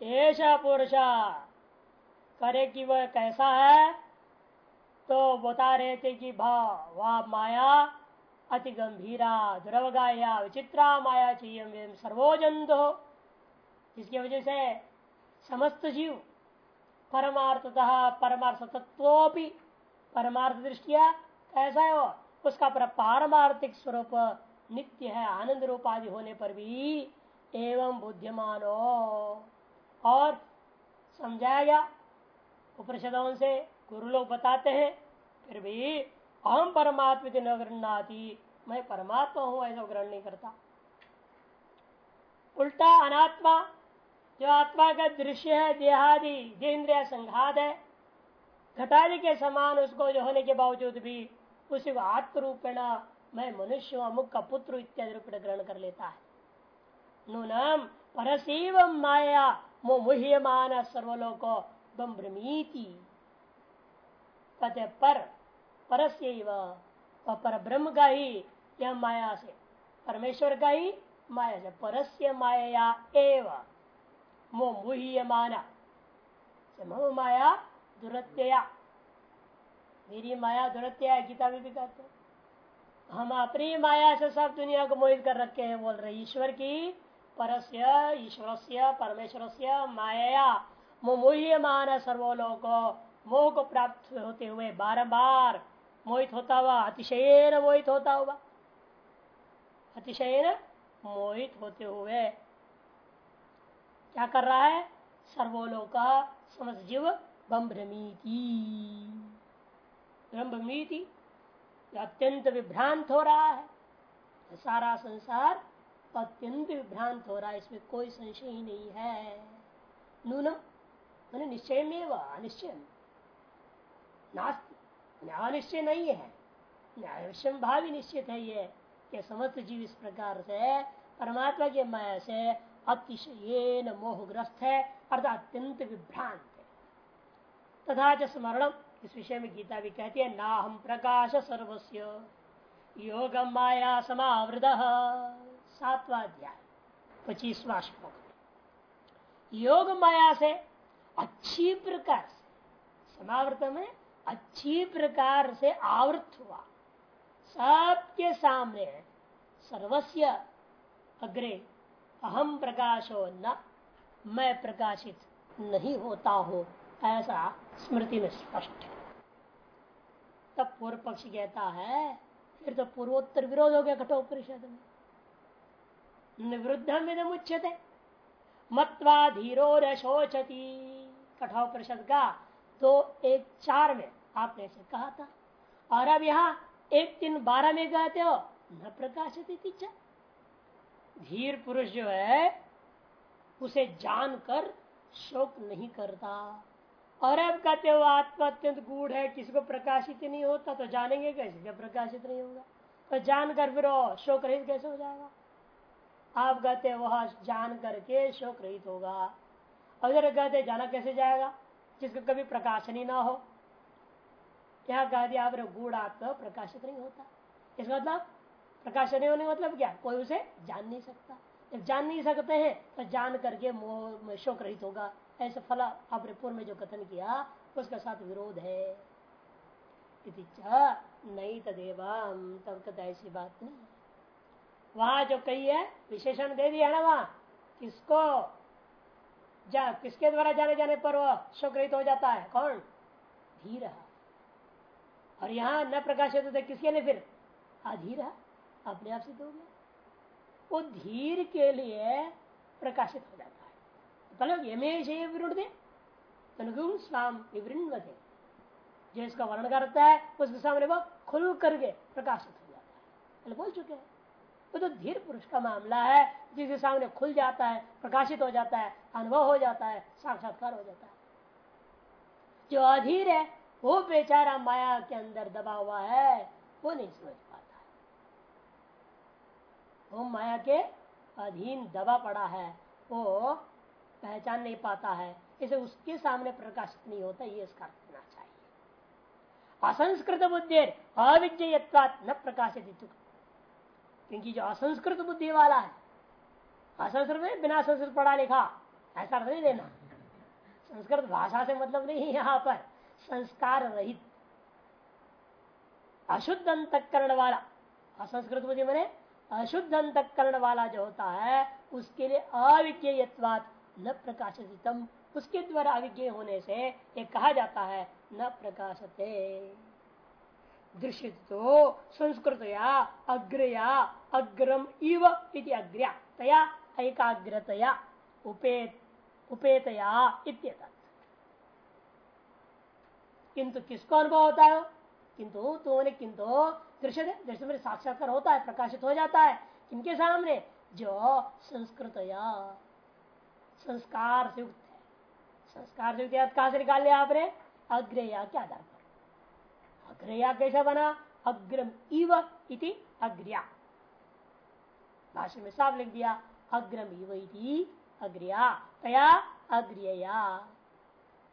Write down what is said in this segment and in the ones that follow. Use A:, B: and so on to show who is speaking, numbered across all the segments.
A: ऐसा पुरुष। करे कि वह कैसा है तो बता रहे थे कि भाव वह माया, अति गंभीरा द्रवगाया विचित्रा माया चाहिए सर्वोजंत हो जिसकी वजह से समस्त जीव परमार्थतः परमार्थ तत्व परमार्थ दृष्टिया कैसा है वो उसका पारमार्थिक स्वरूप नित्य है, आनंद रूप आदि होने पर भी एवं बुद्धिमान। और समझाया। गया उपनिषदों से गुरु लोग बताते हैं, फिर भी अहम परमात्मा न गृहणाती, मैं परमात्मा हूँ, ऐसा ग्रहण नहीं करता। उल्टा अनात्मा, जो आत्मा का दृश्य है, देहादि, इंद्रिया संघात है, घटादि के समान उसको जो होने के बावजूद भी उसी को आत्मरूपेण मैं मनुष्य अमुक का पुत्र इत्यादि रूप ग्रहण कर लेता है। नूनम परसीव माया मुह्यमान सर्वलोको ब्रह्मीति कहते पर, परस्य पर ब्रह्म का ही यह माया से। परमेश्वर का ही माया से, परस्य माया एवं। मोमुह्यमाना। मम माया दुरत्यया। मेरी माया दुरत्या गीता में भी कहते हम अपनी माया से सब दुनिया को मोहित कर रखे हैं, बोल रहे ईश्वर की परस्य ईश्वर से परमेश्वर से माया मोमुह्यमान सर्वोलोक मोह को प्राप्त होते हुए बारंबार मोहित होता हुआ, अतिशयन मोहित होता हुआ, अतिशयन मोहित होते हुए। क्या कर रहा है? सर्वोलोका जीव ब्रह्मीति ब्रह्मीति अत्यंत विभ्रांत हो रहा है। सारा संसार अत्यंत विभ्रांत हो रहा है, इसमें कोई संशय ही नहीं है। नूनम मैंने निश्चय में व, अनिश्चय। नास्ति अनिश्चय नहीं है। अवश्यम भावी निश्चित है ये, कि समस्त जीव इस प्रकार से, परमात्मा के माया से अतिशय मोहग्रस्त है, अर्थात अत्यंत विभ्रांत है। तथा च स्मरण इस विषय में गीता भी कहती है ना हम प्रकाश सर्वस्व योग माया समावृत। सातवा अध्याय, पच्चीसवा श्लोक। योग माया से अच्छी प्रकार से समावृत में अच्छी प्रकार से आवृत हुआ। सबके सामने सर्वस्व अग्रे अहम प्रकाशो न, मैं प्रकाशित नहीं होता हूँ, ऐसा स्मृति में स्पष्ट है। तब पूर्व पक्ष कहता है, फिर तो पूर्वोत्तर विरोध हो गया कठोपरिषद में। निवृद्ध में मुच्यते। मत्वा धीरो रशोचती। कठोपरिषद का तो एक चार में आपने से कहा था। और अब यहाँ एक तीन बारह में कहते हो, न प्रकाशित धीर पुरुष जो है, उसे जानकर शोक नहीं करता। और अब कहते हो, आत्मा अत्यंत गूढ़ है, किसी को प्रकाशित नहीं होता तो जानेंगे कैसे? जब प्रकाशित नहीं होगा तो जानकर फिर शोक रहित कैसे हो जाएगा? आप कहते वह जान करके शोक रहित होगा। अगर कहते जाना कैसे जाएगा? जिसका कभी प्रकाशन ही ना हो। क्या कह दिया आप गूढ़ आत्मा प्रकाशित नहीं होता। इसका मतलब प्रकाश नहीं होने मतलब क्या? कोई उसे जान नहीं सकता। जब जान नहीं सकते हैं तो जान करके मोह में शोक रहित होगा। ऐसे फला आपने पूर्व में जो कथन किया, उसके साथ विरोध है। नहीं तदेवम तब कहता ऐसी बात नहीं। वहाँ जो कही है, विशेषण दे दिया ना वहाँ, किसको जा, किसके द्वारा जाने जाने पर वह शोक हो जाता है? कौन? धीर और यहाँ न प्रकाशित होते, किसके लिए फिर? अधीर अपने आप सिद्ध हो गया वो धीर के लिए प्रकाशित हो जाता है। मतलब यमेश विरुद्ध स्वाम विवृणते जो इसका वर्णन करता है उसके सामने वो खुल करके प्रकाशित हो जाता है। बोल चुके हैं। वो तो धीर पुरुष का मामला है। जिसके सामने खुल जाता है, प्रकाशित हो जाता है, अनुभव हो जाता है, साक्षात्कार हो जाता है। जो अधीर है, वो बेचारा माया के अंदर दबा हुआ है, वो नहीं समझ पाता है। वो माया के अधीन दबा पड़ा है, वो पहचान नहीं पाता है, इसे उसके सामने प्रकाशित नहीं होता, ये इसका करना चाहिए। असंस्कृत बुद्धि अविजयत्वात न प्रकाशित क्योंकि जो असंस्कृत बुद्धि वाला है, असंस्कृत में बिना संस्कृत पढ़ा लिखा, ऐसा नहीं लेना संस्कृत भाषा से मतलब नहीं यहाँ पर, संस्कार रहित। अशुद्ध अंतकरण वाला, असंस्कृत बुद्धि मैंने अशुद्ध अंतकरण वाला जो होता है, उसके लिए अविज्ञेयत्वात न प्रकाशितम उसके द्वारा अविज्ञ होने से ये कहा जाता है, न प्रकाशते। दृश्य तो संस्कृत या अग्रया अग्रम इव इति अग्र्या। तया एकाग्रतया उपेत उपेतया किंतु किसको अनुभव होता है? किंतु तुमने किंतु दृश्य दृश्य में साक्षात्कार होता है, प्रकाशित हो जाता है। किनके सामने? जो संस्कृत या संस्कार से युक्त है। संस्कार से युक्त कहा से निकाल लिया आपने? अग्रया के आधार पर। अग्रया कैसा बना? अग्रम इव इति अग्रिया। भाषा में साफ़ लिख दिया अग्रम इति, अग्रिया, तया अग्रिया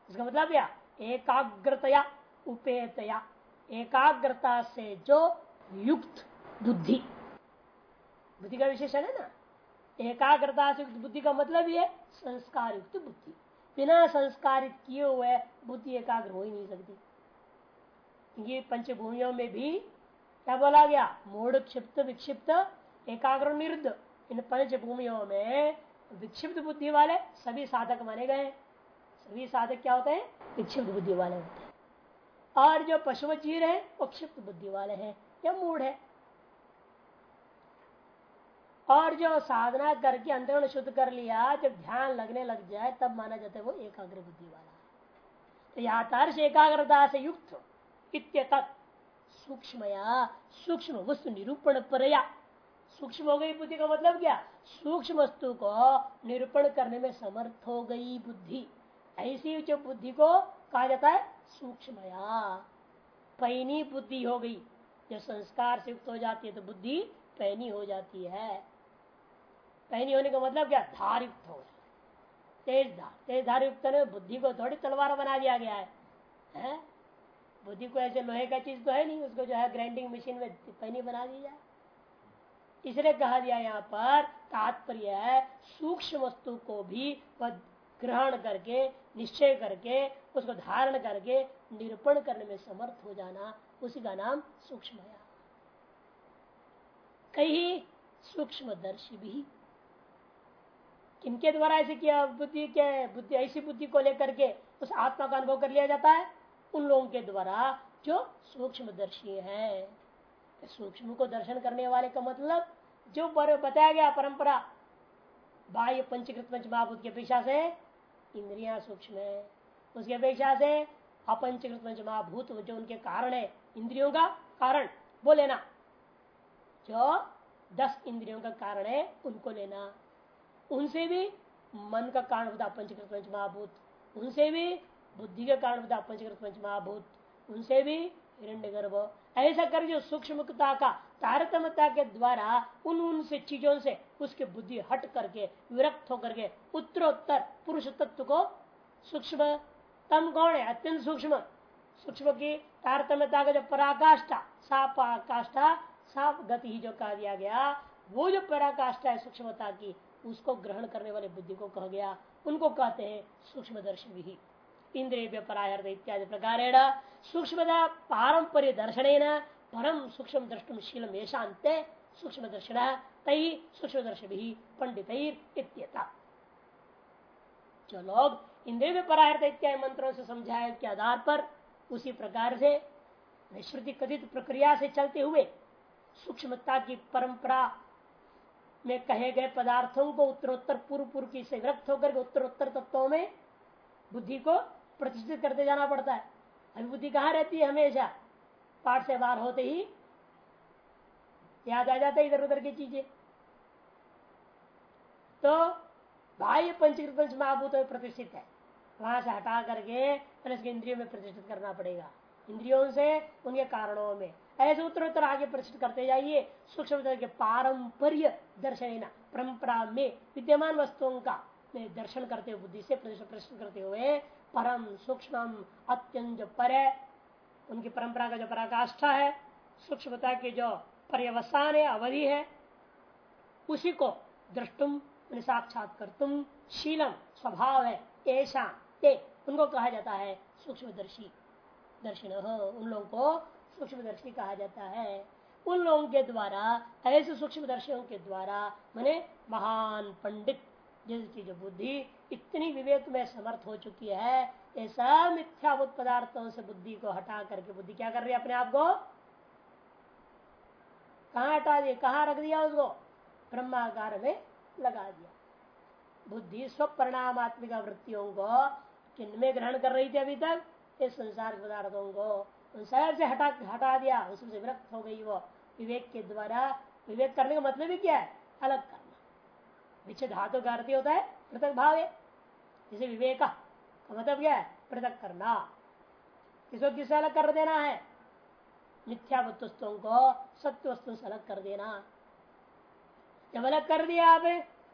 A: इसका मतलब क्या? एकाग्रतया, उपेतया। एकाग्रता से जो युक्त बुद्धि। बुद्धि का विशेषण है ना? एकाग्रता से युक्त बुद्धि का मतलब ये संस्कार युक्त बुद्धि। बिना संस्कारित किए हुए बुद्धि एकाग्र हो ही नहीं सकती। ये पंचभूमियों में भी क्या बोला गया? मूढ़ क्षिप्त, विक्षिप्त एकाग्र निरुद्ध। इन पंच भूमियों में विक्षिप्त बुद्धि वाले सभी साधक माने गए सभी साधक क्या होते हैं? विक्षिप्त बुद्धि वाले होते हैं। और जो पशु जीव है, वो क्षिप्त बुद्धि वाले हैं। या मूड है। और जो साधना करके अंतरण शुद्ध कर लिया, जब ध्यान लगने लग जाए, तब माना जाता है वो एकाग्र बुद्धि वाला तो यातार्श एकाग्रता से युक्त इत्यत सूक्ष्मया, सूक्ष्म वस्तु निरूपण परया। सूक्ष्म हो गई बुद्धि का मतलब क्या? सूक्ष्म वस्तु को निरूपण करने में समर्थ हो गई बुद्धि। ऐसी जो बुद्धि को कहा जाता है सूक्ष्मया। पैनी बुद्धि हो गई। जब संस्कार से युक्त हो जाती है तो बुद्धि पैनी हो जाती है। पैनी होने का मतलब क्या? धार युक्त हो तेज धार। तेज धार युक्त ने बुद्धि को थोड़ी तलवार बना दिया गया है, है? बुद्धि को ऐसे लोहे का चीज़ तो है नहीं उसको जो है ग्राइंडिंग मशीन में पैनी बना दी जाए। इसलिए कहा दिया यहाँ पर, तात्पर्य है, सूक्ष्म वस्तु को भी ग्रहण करके, निश्चय करके, उसको धारण करके, निरूपण करने में समर्थ हो जाना, उसी का नाम सूक्ष्म कई सूक्ष्म दर्शी भी। किनके द्वारा ऐसे किया बुद्धि के बुद्धि, ऐसी बुद्धि को लेकर के उस आत्मा का अनुभव कर लिया जाता है? उन लोगों के द्वारा जो सूक्ष्म दर्शी है। सूक्ष्म को दर्शन करने वाले का मतलब जो बताया गया परंपरा, बाह्य पंचकृत पंच महाभूत की अपेक्षा से इंद्रिया सूक्ष्म है। उसकी अपेक्षा से अपंचकृत पंच महाभूत जो उनके कारण है, इंद्रियों का कारण, वो लेना। जो दस इंद्रियों का कारण है, उनको लेना। उनसे भी मन का कारण होता पंचकृत पंच महाभूत उनसे भी बुद्धि का कारण होता पंचकृत पंच महाभूत उनसे भी हिरण्य गर्भ। ऐसा कर जो सूक्ष्मता का तारतम्यता के द्वारा उन उन से चीज़ों से उसके बुद्धि हट करके, विरक्त होकर के उत्तरोत्तर पुरुष तत्व को सूक्ष्म, तम कौन है, अत्यंत सूक्ष्म। सूक्ष्म की तारतम्यता का जो पराकाष्ठा सा पराकाष्ठा सा गति ही जो कहा दिया गया, वो जो पराकाष्ठा है सूक्ष्मता की, उसको ग्रहण करने वाले बुद्धि को कहा गया। उनको कहते हैं सूक्ष्म दर्शन भी इंद्रिय परायर्थ इत्यादि प्रकार सूक्ष्मता पारंपरिक दर्शन परम सूक्ष्म द्रष्टुम शीलम येषांत सूक्ष्म दर्शन तई सूक्ष्म दर्शन भी पंडित जो लोग इंद्रिय परायर्थ इत्यादि मंत्रों से समझाए के आधार पर उसी प्रकार से श्रुति कथित प्रक्रिया से चलते हुए सूक्ष्मता की परंपरा में कहे गए पदार्थों को उत्तरोत्तर पूर्व पूर्व की से विरक्त होकर उत्तरोत्तर तत्वों में बुद्धि को प्रतिष्ठित करते जाना पड़ता है। अभी बुद्धि कहाँ रहती है हमेशा? पाठ से बाहर होते ही याद आ जाता है इधर उधर की चीज़ें। तो बाह्य पंचकृत पंच महाभूत में प्रतिष्ठित है। वहाँ से हटा करके उसके इंद्रियों में प्रतिष्ठित करना पड़ेगा। इंद्रियों से, उनके कारणों में। ऐसे उत्तर उत्तर आगे प्रतिष्ठित करते जाइए। सूक्ष्म के पारंपर्य दर्शन परंपरा में, विद्यमान वस्तुओं का दर्शन करते हुए, बुद्धि से प्रतिष्ठित करते हुए, परम सूक्ष्म अत्यंत पर उनकी परंपरा का जो पराकाष्ठा है, सूक्ष्मता की जो पर्यवसान है, अवधि है, उसी को दृष्टुम साक्षात कर तुम शीलम, स्वभाव है ऐसा ते, उनको कहा जाता है सूक्ष्मदर्शी। दर्शन, उन लोगों को सूक्ष्मदर्शी कहा जाता है। उन लोगों के द्वारा, ऐसे सूक्ष्मदर्शियों के द्वारा, मैंने महान पंडित जिसकी जो बुद्धि, इतनी विवेक में समर्थ हो चुकी है ऐसा मिथ्याभूत पदार्थों से बुद्धि को हटा करके बुद्धि क्या कर रही है अपने आप को? कहा हटा दिया? कहा रख दिया उसको? ब्रह्माकार में लगा दिया। बुद्धि स्व परिणात्मिका वृत्तियों को किनमें ग्रहण कर रही थी अभी तक? इस संसार के पदार्थों को। उन से हटा हटा दिया। उसमें विरक्त हो गई वो। विवेक के द्वारा विवेक करने का मतलब ही क्या है? अलग करना। विच्छेद धातु का होता है पृथक भाव है। जैसे विवेक मतलब क्या है? पृथक करना। किसको किससे अलग कर देना है? मिथ्या वस्तुओं को, सत्य वस्तु से अलग कर देना। जब अलग कर दिया आप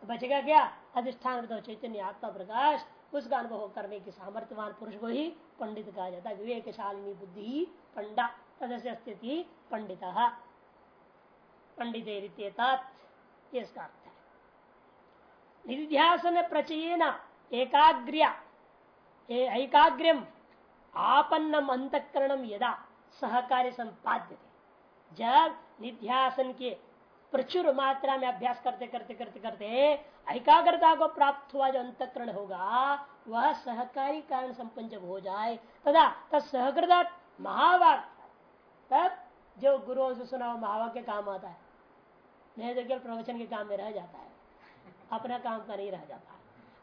A: तो बचेगा क्या? अधिष्ठान चैतन्य, आत्मा, प्रकाश, उसका अनुभव करने के सामर्थ्यवान पुरुष को ही पंडित कहा जाता है। विवेकशालिनी बुद्धि पंडा, तदस्य स्थिति पंडित। पंडित इसका अर्थ है। निध्यासन प्रचयन एकाग्र्या। एकाग्रम आपन्नम अंतकरणम यदा सहकार्य संपाद्य जब निध्यासन के प्रचुर मात्रा में अभ्यास करते करते करते करते एकाग्रता को प्राप्त हुआ जो अंतकरण होगा, वह सहकारी कारण संपन्न जब हो जाए। तथा तब सहकृता महावाक तब जो गुरुओं से सुना महावाक्य काम आता है। नहीं तो केवल प्रवचन के काम में रह जाता है। अपना काम का नहीं रह जाता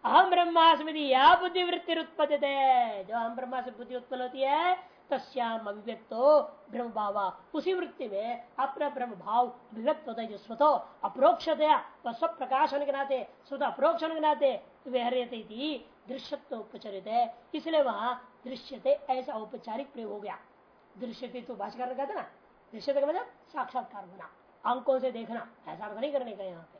A: अहम ब्रह्मास्मृति या बुद्धि वृत्ति उत्पत्ति जो अहम ब्रह्मा से बुद्धि उत्पन्न होती है, तस्याम अभिव्यक्तो ब्रह्म भावा उसी वृत्ति में अपना ब्रह्म भाव अभिव्यक्त होता है, जो स्वतः अप्रोक्षतया वह स्व के नाते, स्वतः अप्रोक्ष होने के नाते व्यहरते दृश्यत्व उपचरित है। इसलिए वहाँ दृश्यते ऐसा औपचारिक प्रयोग हो गया। दृश्यते तो भाषा कहते ना, दृश्यते का मतलब साक्षात्कार होना। अंकों से देखना, ऐसा नहीं करने का यहाँ पे।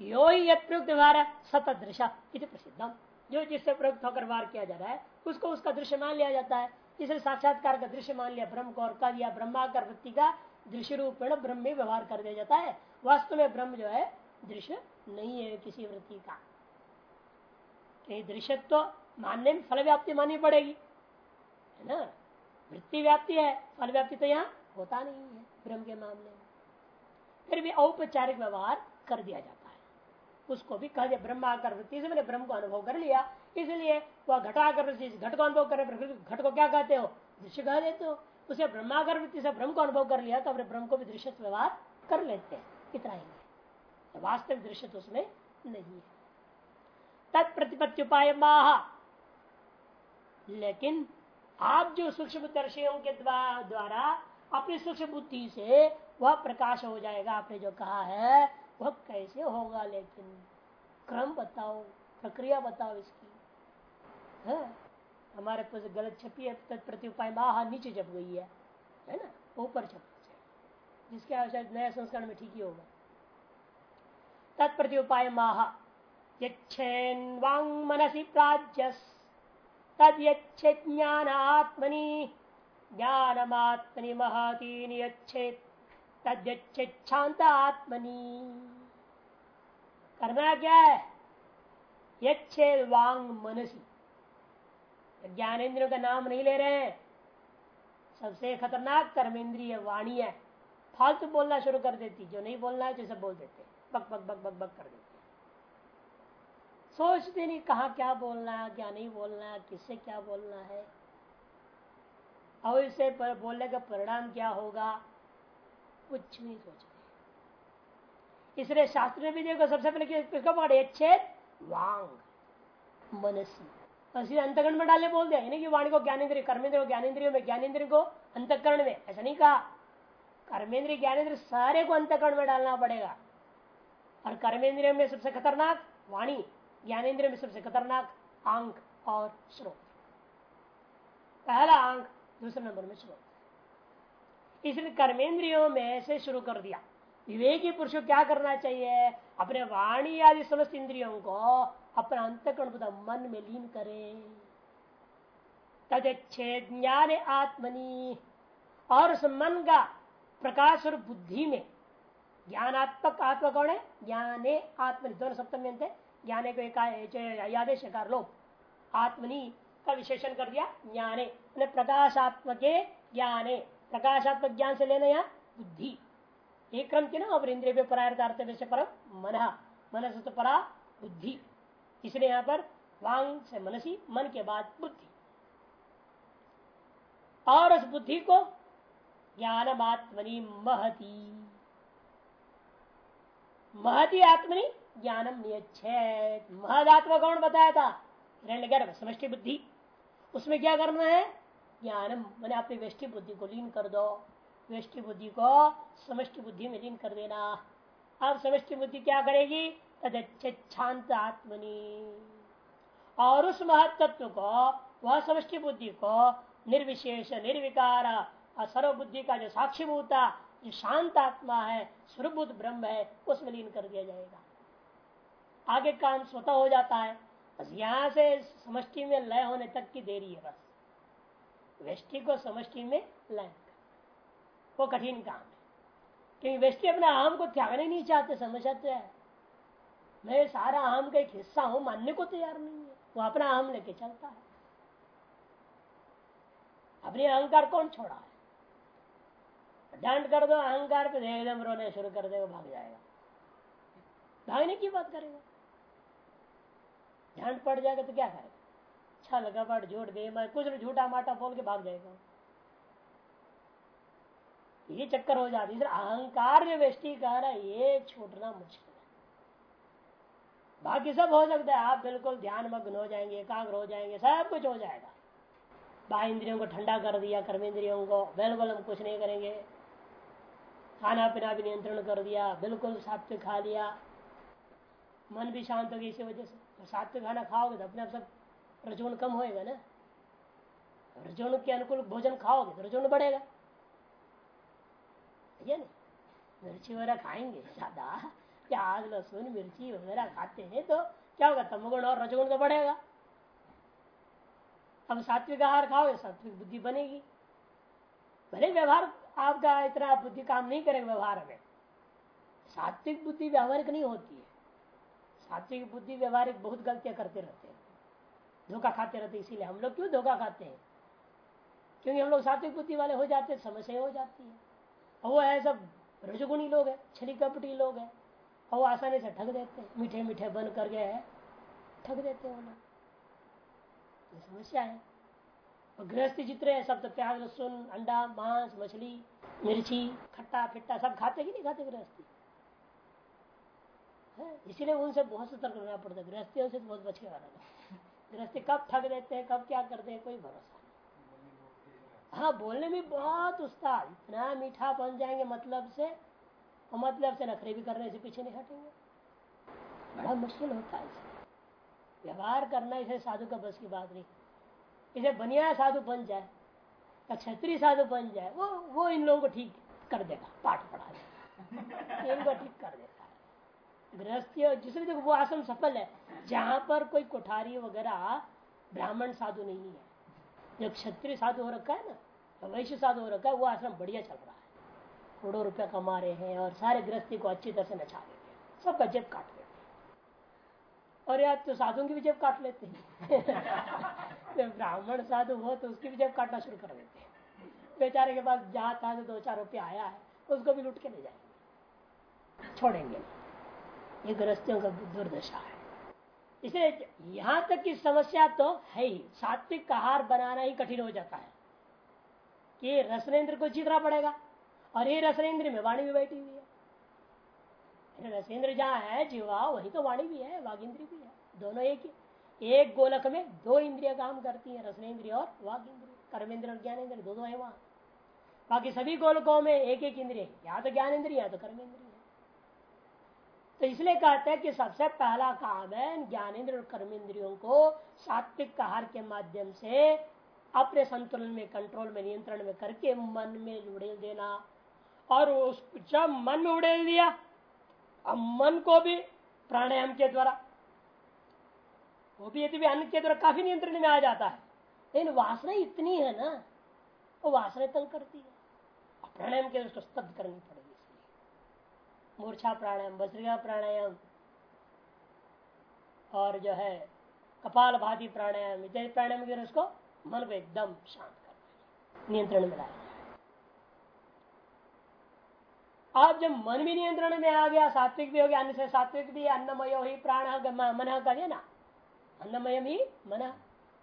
A: यो ही प्रयुक्त व्यवहार सतदृश प्रसिद्धम। जो जिससे प्रयुक्त होकर व्यवहार किया जा रहा है, उसको उसका दृश्य मान लिया जाता है। इसलिए साक्षात्कार का दृश्य मान लिया, ब्रह्म को और कर दिया ब्रह्माकार वृत्ति का दृश्य रूप में ब्रह्म में व्यवहार कर दिया जाता है। वास्तव में ब्रह्म जो है, दृश्य नहीं है किसी वृत्ति का। दृश्य तो मानने में फल व्याप्ति माननी पड़ेगी, है ना? वृत्ति व्याप्ति है फल व्याप्ति तो यहाँ होता नहीं है ब्रह्म के मामले में। फिर भी औपचारिक व्यवहार कर दिया जाता है। उसको भी कह दिया, ब्रह्माकार वृत्ति से मैंने ब्रह्म को अनुभव कर लिया। इसलिए वह घटाकर घट को अनुभव करे घट को क्या कहते हो? दृश्य कह देते हो। उसे ब्रह्माकर वृत्ति से ब्रह्म को अनुभव कर लिया तो अपने ब्रह्म को भी दृश्य व्यवहार कर लेते हैं। इतना ही वास्तविक दृश्य तो उसमें नहीं है। तत्प्रतिपत्ति उपाय माह लेकिन आप जो सूक्ष्म दर्शियों के द्वारा अपनी सूक्ष्म बुद्धि से वह प्रकाश हो जाएगा, आपने जो कहा है वह कैसे होगा लेकिन क्रम बताओ, प्रक्रिया बताओ इसकी। है, हमारे पास गलत छपी है तत्प्रति उपाय माह नीचे जप गई है है ना? ऊपर छप जिसके आवश्यक नया संस्करण में ठीक ही होगा। तत्प्रति उपाय माह यच्छेन्वांग मनसी प्राज्यस, तद यच्छे ज्ञान आत्मनि ज्ञानमात्मनि महतीन यच्छेत। तद शांत आत्मनि करना क्या है यच्छेद वांग मनसी। ज्ञानेन्द्रियों का नाम नहीं ले रहे हैं। सबसे खतरनाक कर्मेंद्रिय वाणी है। फालतू बोलना शुरू कर देती जो नहीं बोलना है, जैसे बोल देते बक बक बक बक बक कर देते सोचते नहीं कहा क्या बोलना है, क्या नहीं बोलना है, किससे क्या बोलना है। और इससे बोलने का परिणाम क्या होगा? कुछ नहीं सोचते। इसलिए शास्त्र में भी देखो, सबसे पहले किसको पकड़े अच्छे वांग, मनसी। सीधे अंतकरण में डालने बोल दिया कि वाणी को ज्ञानेन्द्रिय, कर्मेंद्रिय को ज्ञानेन्द्रियों में ज्ञानेन्द्रिय को अंतकरण में। ऐसा नहीं कहा। कर्मेंद्रिय ज्ञानेन्द्रिय सारे को अंतकरण में डालना पड़ेगा। और कर्मेंद्रिय में सबसे खतरनाक वाणी ज्ञानेन्द्रिय में सबसे खतरनाक अंक और श्रोत पहला अंक दूसरे नंबर में श्रोत इसलिए कर्मेंद्रियों में से शुरू कर दिया। विवेकी पुरुष को क्या करना चाहिए? अपने वाणी आदि समस्त इंद्रियों को अपना अंतकरण मन में लीन करे। तदच्छे ज्ञान आत्मनि और उस मन का प्रकाश और बुद्धि में ज्ञानात्मक आत्मा कौन है? ज्ञाने आत्मनि। दोनों सप्तमी अंत ज्ञाने को एक आदेश लो आत्मनि का विशेषण कर दिया। ज्ञाने। प्रकाशात्मक ज्ञाने। प्रकाशात्मक ज्ञान से लेना यहाँ बुद्धि। एक क्रम की ना और इंद्रिय से परम मन। मन तो परा बुद्धि। इसलिए यहाँ पर वांग से मनसी, मन के बाद बुद्धि। और उस बुद्धि को ज्ञान आत्मनि महती। महती आत्मनि ज्ञानम नियच्छेद महदात्मा कौन बताया था? हिरण्य गर्भ समष्टि बुद्धि। उसमें क्या करना है? ज्ञानम। मैंने अपनी व्यष्टि बुद्धि को लीन कर दो। व्यष्टि बुद्धि को समष्टि बुद्धि में लीन कर देना। अब समष्टि बुद्धि क्या करेगी? तदच्छांत आत्मनि और उस महत्व को, वह समष्टि बुद्धि को निर्विशेष, निर्विकार सर्व बुद्धि का जो साक्षीभूता, जो शांत आत्मा है स्वरूभूत ब्रह्म है, उसमें लीन कर दिया जाएगा। आगे काम स्वतः हो जाता है। बस यहाँ से समष्टि में लय होने तक की देरी है बस। व्यष्टि को समष्टि में लय वो कठिन काम है। क्योंकि व्यष्टि अपने आम को त्यागने नहीं चाहते समझ आते है। मैं सारा आम का एक हिस्सा हूँ, मानने को तैयार नहीं है। वो अपना आम लेके चलता है। अपने अहंकार कौन छोड़ा है? डांट कर दो, अहंकार पे एकदम रोने शुरू कर देगा भाग जाएगा। भागने की बात करेगा। डांट पड़ जाएगा तो क्या करेगा? कपट झूठ दे मैं कुछ झूठा माटा बोल के भाग जाएगा। ये चक्कर हो जाती है अहंकार जो व्यष्टि का ना, ये छूटना मुश्किल है। बाकी सब हो सकता है, आप बिल्कुल ध्यान मग्न हो जाएँगे, एकाग्र हो जाएँगे, सब कुछ हो जाएगा। बाह्य इंद्रियों को ठंडा कर दिया, कर्मेंद्रियों को, बिल्कुल हम कुछ नहीं करेंगे। खाना पीना भी नियंत्रण कर दिया, बिल्कुल सात्विक खा लिया। मन भी शांत हो गया इसी वजह से। तो सात्विक खाना खाओगे तो अपने आप सब रजोन कम होएगा ना? रजोन के अनुकूल भोजन खाओगे तो रजोन बढ़ेगा। ये नहीं? मिर्ची वगैरह खाएँगे, ज़्यादा। प्याज लहसुन, मिर्ची वगैरह खाते हैं तो क्या होगा? तमगुण और रजगुण तो बढ़ेगा। अब सात्विक आहार खाओगे, सात्विक बुद्धि बनेगी। भले व्यवहार आपका इतना बुद्धि काम नहीं करेगा व्यवहार में। सात्विक बुद्धि व्यवहारिक नहीं होती है। सात्विक बुद्धि व्यवहारिक बहुत गलतियाँ करते रहते हैं। धोखा खाते रहते, इसीलिए हम लोग क्यों धोखा खाते हैं? क्योंकि हम लोग सात्विक बुद्धि वाले हो जाते हैं समस्या हो जाती है। और वो है सब रजगुणी लोग है छली कपटी लोग है। और वो आसानी से ठग देते हैं, मीठे मीठे बन कर गए हैं, ठग देते हैं वो लोग। समस्या है। और गृहस्थी जितने सब तो प्याज, लहसुन, अंडा, मांस, मछली, मिर्ची, खट्टा फिट्टा सब खाते कि नहीं खाते गृहस्थी? इसीलिए उनसे बहुत सतर्क रहना पड़ता है। गृहस्थियों से बहुत बचे वाला गृहस्थी कब ठग देते हैं कब क्या करते हैं कोई भरोसा नहीं। हाँ बोलने में बहुत उस्ताद इतना मीठा बन जाएँगे मतलब से और मतलब से नखरे भी करने से पीछे नहीं हटेंगे। बड़ा मुश्किल होता है इसे। व्यवहार करना इसे साधु का बस की बात नहीं। इसे बनिया साधु बन जाए या क्षत्रिय साधु बन जाए वो वो इन लोगों को ठीक कर देगा पाठ पढ़ा देगा। इनको ठीक कर है गृहस्थी जिसमें देखो, वो आश्रम सफल है। जहाँ पर कोई कोठारी वगैरह ब्राह्मण साधु नहीं है। जो क्षत्रिय साधु हो रखा है ना वैश्य साधु हो रखा है, वो आश्रम बढ़िया चल रहा है। करोड़ों रुपया कमा रहे हैं और सारे गृहस्थी को अच्छी तरह से नचा देते हैं। सबका जेब काट देते हैं। और यार तो साधुओं की भी जेब काट लेते हैं। ब्राह्मण साधु हो तो उसकी भी जेब काटना शुरू कर देते हैं। बेचारे के पास जहाँ था दो चार रुपया आया है, उसको भी लुट के ले जाएँगे। छोड़ेंगे। ये गृहस्थियों का दुर्दशा है। इसलिए यहाँ तक की समस्या तो है ही। सात्विक आहार बनाना ही कठिन हो जाता है कि रसनेन्द्र को जीतना पड़ेगा। और ये रसनेन्द्र में वाणी भी बैठी हुई है। रसेंद्र जहाँ है, जीवा, वही तो वाणी भी है वाघ इंद्री भी है। दोनों एक ही। एक गोलक में दो इंद्रिया काम करती है, रसनेन्द्रिय और वाघ इंद्रिय कर्मेंद्र और ज्ञानेन्द्र दो दो है वहाँ। बाकी सभी गोलकों में एक एक इंद्रिय या तो ज्ञान इंद्रिय या तो कर्मेंद्रिय। तो इसलिए कहते हैं कि सबसे पहला काम है ज्ञानेन्द्र और कर्मेंद्रियों को सात्विक आहार के माध्यम से अपने संतुलन में कंट्रोल में, नियंत्रण में करके मन में उड़ेल देना। और उस जब मन में उड़ेल दिया, अब मन को भी प्राणायाम के द्वारा, वो भी यदि अन्न के द्वारा काफ़ी नियंत्रण में आ जाता है। लेकिन वासना इतनी है ना, वो वासना तंग करती है। प्राणायाम के उसको स्तब्ध करनी पड़ेगी। मूर्छा प्राणायाम वज्रिका प्राणायाम और जो है कपाल भाती प्राणायाम इत्यादि प्राणायाम की उसको मन को एकदम शांत कर नियंत्रण में लाया आप जब मन भी नियंत्रण में आ गया, सात्विक भी हो गया अन्न से सात्विक भी, अन्नमय ही प्राण मन का ना? अन्नमय ही मन,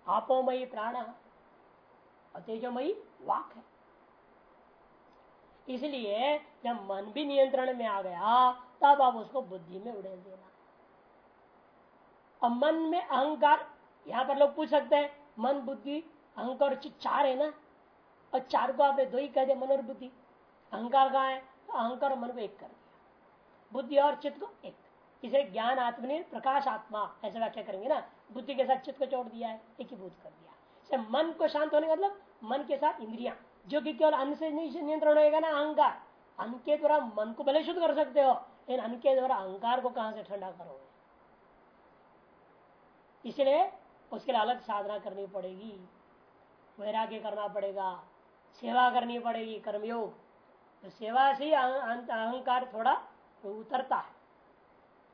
A: आपोमयी प्राण और तेजोमयी वाक है। इसलिए जब मन भी नियंत्रण में आ गया, तब आप उसको बुद्धि में उड़ेल देना। अब मन में अहंकार, यहाँ पर लोग पूछ सकते हैं, मन, बुद्धि, अहंकार चार है ना? और चार को आपने दो ही कह दिया, मन और बुद्धि। अहंकार कहा है? तो अहंकार मन को एक कर दिया। बुद्धि और चित्त को एक। इसे ज्ञान, आत्मनि, प्रकाश, आत्मा, ऐसे व्याख्या करेंगे ना। बुद्धि के साथ चित्त को जोड़ दिया है, एक ही भूत कर दिया। इसे मन को शांत होने का मतलब मन के साथ इंद्रिया, जो कि केवल अन्न से नियंत्रण होगा ना, अहंकार। अन्न के द्वारा मन को भले शुद्ध कर सकते हो, लेकिन अन्न के द्वारा अहंकार को कहाँ से ठंडा करोगे? इसलिए उसके लिए अलग साधना करनी पड़ेगी, वैराग्य करना पड़ेगा, सेवा करनी पड़ेगी, कर्मयोग। तो सेवा से अहंकार थोड़ा तो उतरता है।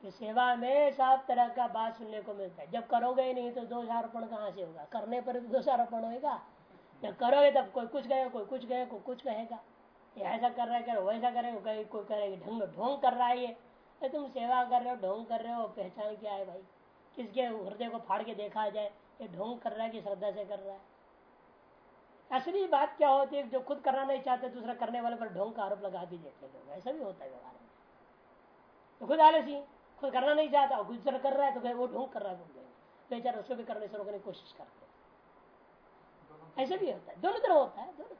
A: कि सेवा में सब तरह का बात सुनने को मिलता है। जब करोगे ही नहीं तो दोषारोपण कहाँ से होगा? करने पर दोषारोपण होगा जब करोगे तब कोई कुछ कहेगा, कोई कुछ कहेगा, कोई कुछ कहेगा। ऐसा कर रहा है, कर, वैसा करे कोई कोई करेगा ढंग, ढोंग कर रहा है ये। तो तुम सेवा कर रहे हो, ढोंग कर रहे हो, पहचान क्या है भाई? किसके हृदय को फाड़ के देखा जाए, ये ढोंग कर रहा है कि श्रद्धा से कर रहा है? असली बात क्या होती है, जो खुद करना नहीं चाहते, दूसरा करने वाले पर ढोंग का आरोप लगा भी देते लोग ऐसा भी होता है व्यवहार में। तो खुद आलसी, खुद करना नहीं चाहता दूसरा कर रहा है तो वो ढोंग कर रहा है बेचारा उसको भी करने से रोकने की कोशिश करते ऐसे भी होता है, दोनों तरह होता है, दोनों।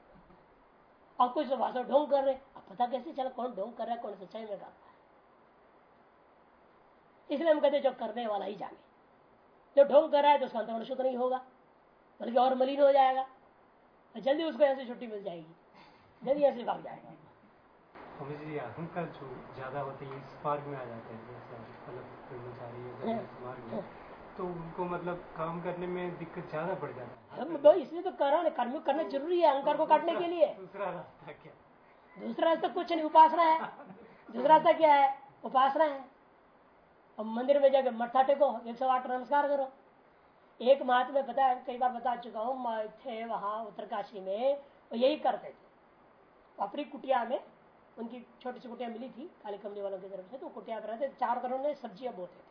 A: और कुछ भाषा ढोंग कर रहे अब पता कैसे चला कौन ढोंग कर रहा है, कौन सच्चाई में करता है इसलिए हम कहते जो करने वाला ही जाने। जो ढोंग कर रहा है तो उसका अंतरण शुद्ध नहीं होगा, बल्कि और मलिन हो जाएगा। जल्दी उसको ऐसे छुट्टी मिल जाएगी। जल्दी ऐसे भाग जाएगा।
B: अहंकार जो ज़्यादा होते हैं, इस मार्ग में आ जाते हैं मतलब में। तो उनको मतलब काम करने में दिक्कत ज़्यादा पड़ जाता
A: है। इसलिए तो करा कर्म करना ज़रूरी है अहंकार को काटने के लिए।
B: दूसरा रास्ता क्या?
A: दूसरा रास्ता कुछ नहीं उपासना है। दूसरा रास्ता क्या है? उपासना है। अब मंदिर में जाकर मत्था टेको एक सौ आठ नमस्कार करो। एक महात्मा पता है कई बार बता चुका हूँ थे वहाँ उत्तरकाशी में वो यही करते थे। अपनी कुटिया में उनकी छोटी सी कुटिया मिली थी काली कमली वालों की तरफ़ से तो कुटिया पर रहते चार करोड़ में सब्ज़ियाँ बोते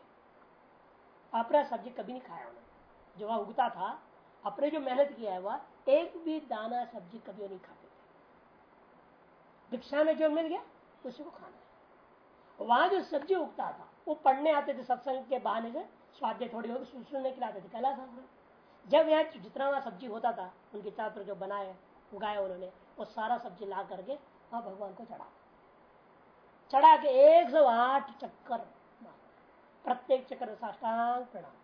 A: अपना सब्ज़ी कभी नहीं खाया उन्होंने। जो वहाँ उगता था, अपने जो मेहनत किया है, वह एक भी दाना सब्ज़ी कभी नहीं खाते थे। में जो मिल गया उसी को खाना है। वहाँ जो सब्ज़ी उगता था, वो पढ़ने आते थे, सत्संग के बहाने से, स्वाध्याय थोड़ी होगी सुनने के लाते थे, कैलाश जब यहाँ जितना वहाँ सब्ज़ी होता था, उनके चात्र जो बनाए उगाए उन्होंने, वो सारा सब्ज़ी ला करके वहाँ भगवान को चढ़ा। चढ़ा के एक सौ आठ चक्कर प्रत्येक चक्र साष्टांग प्रणाम।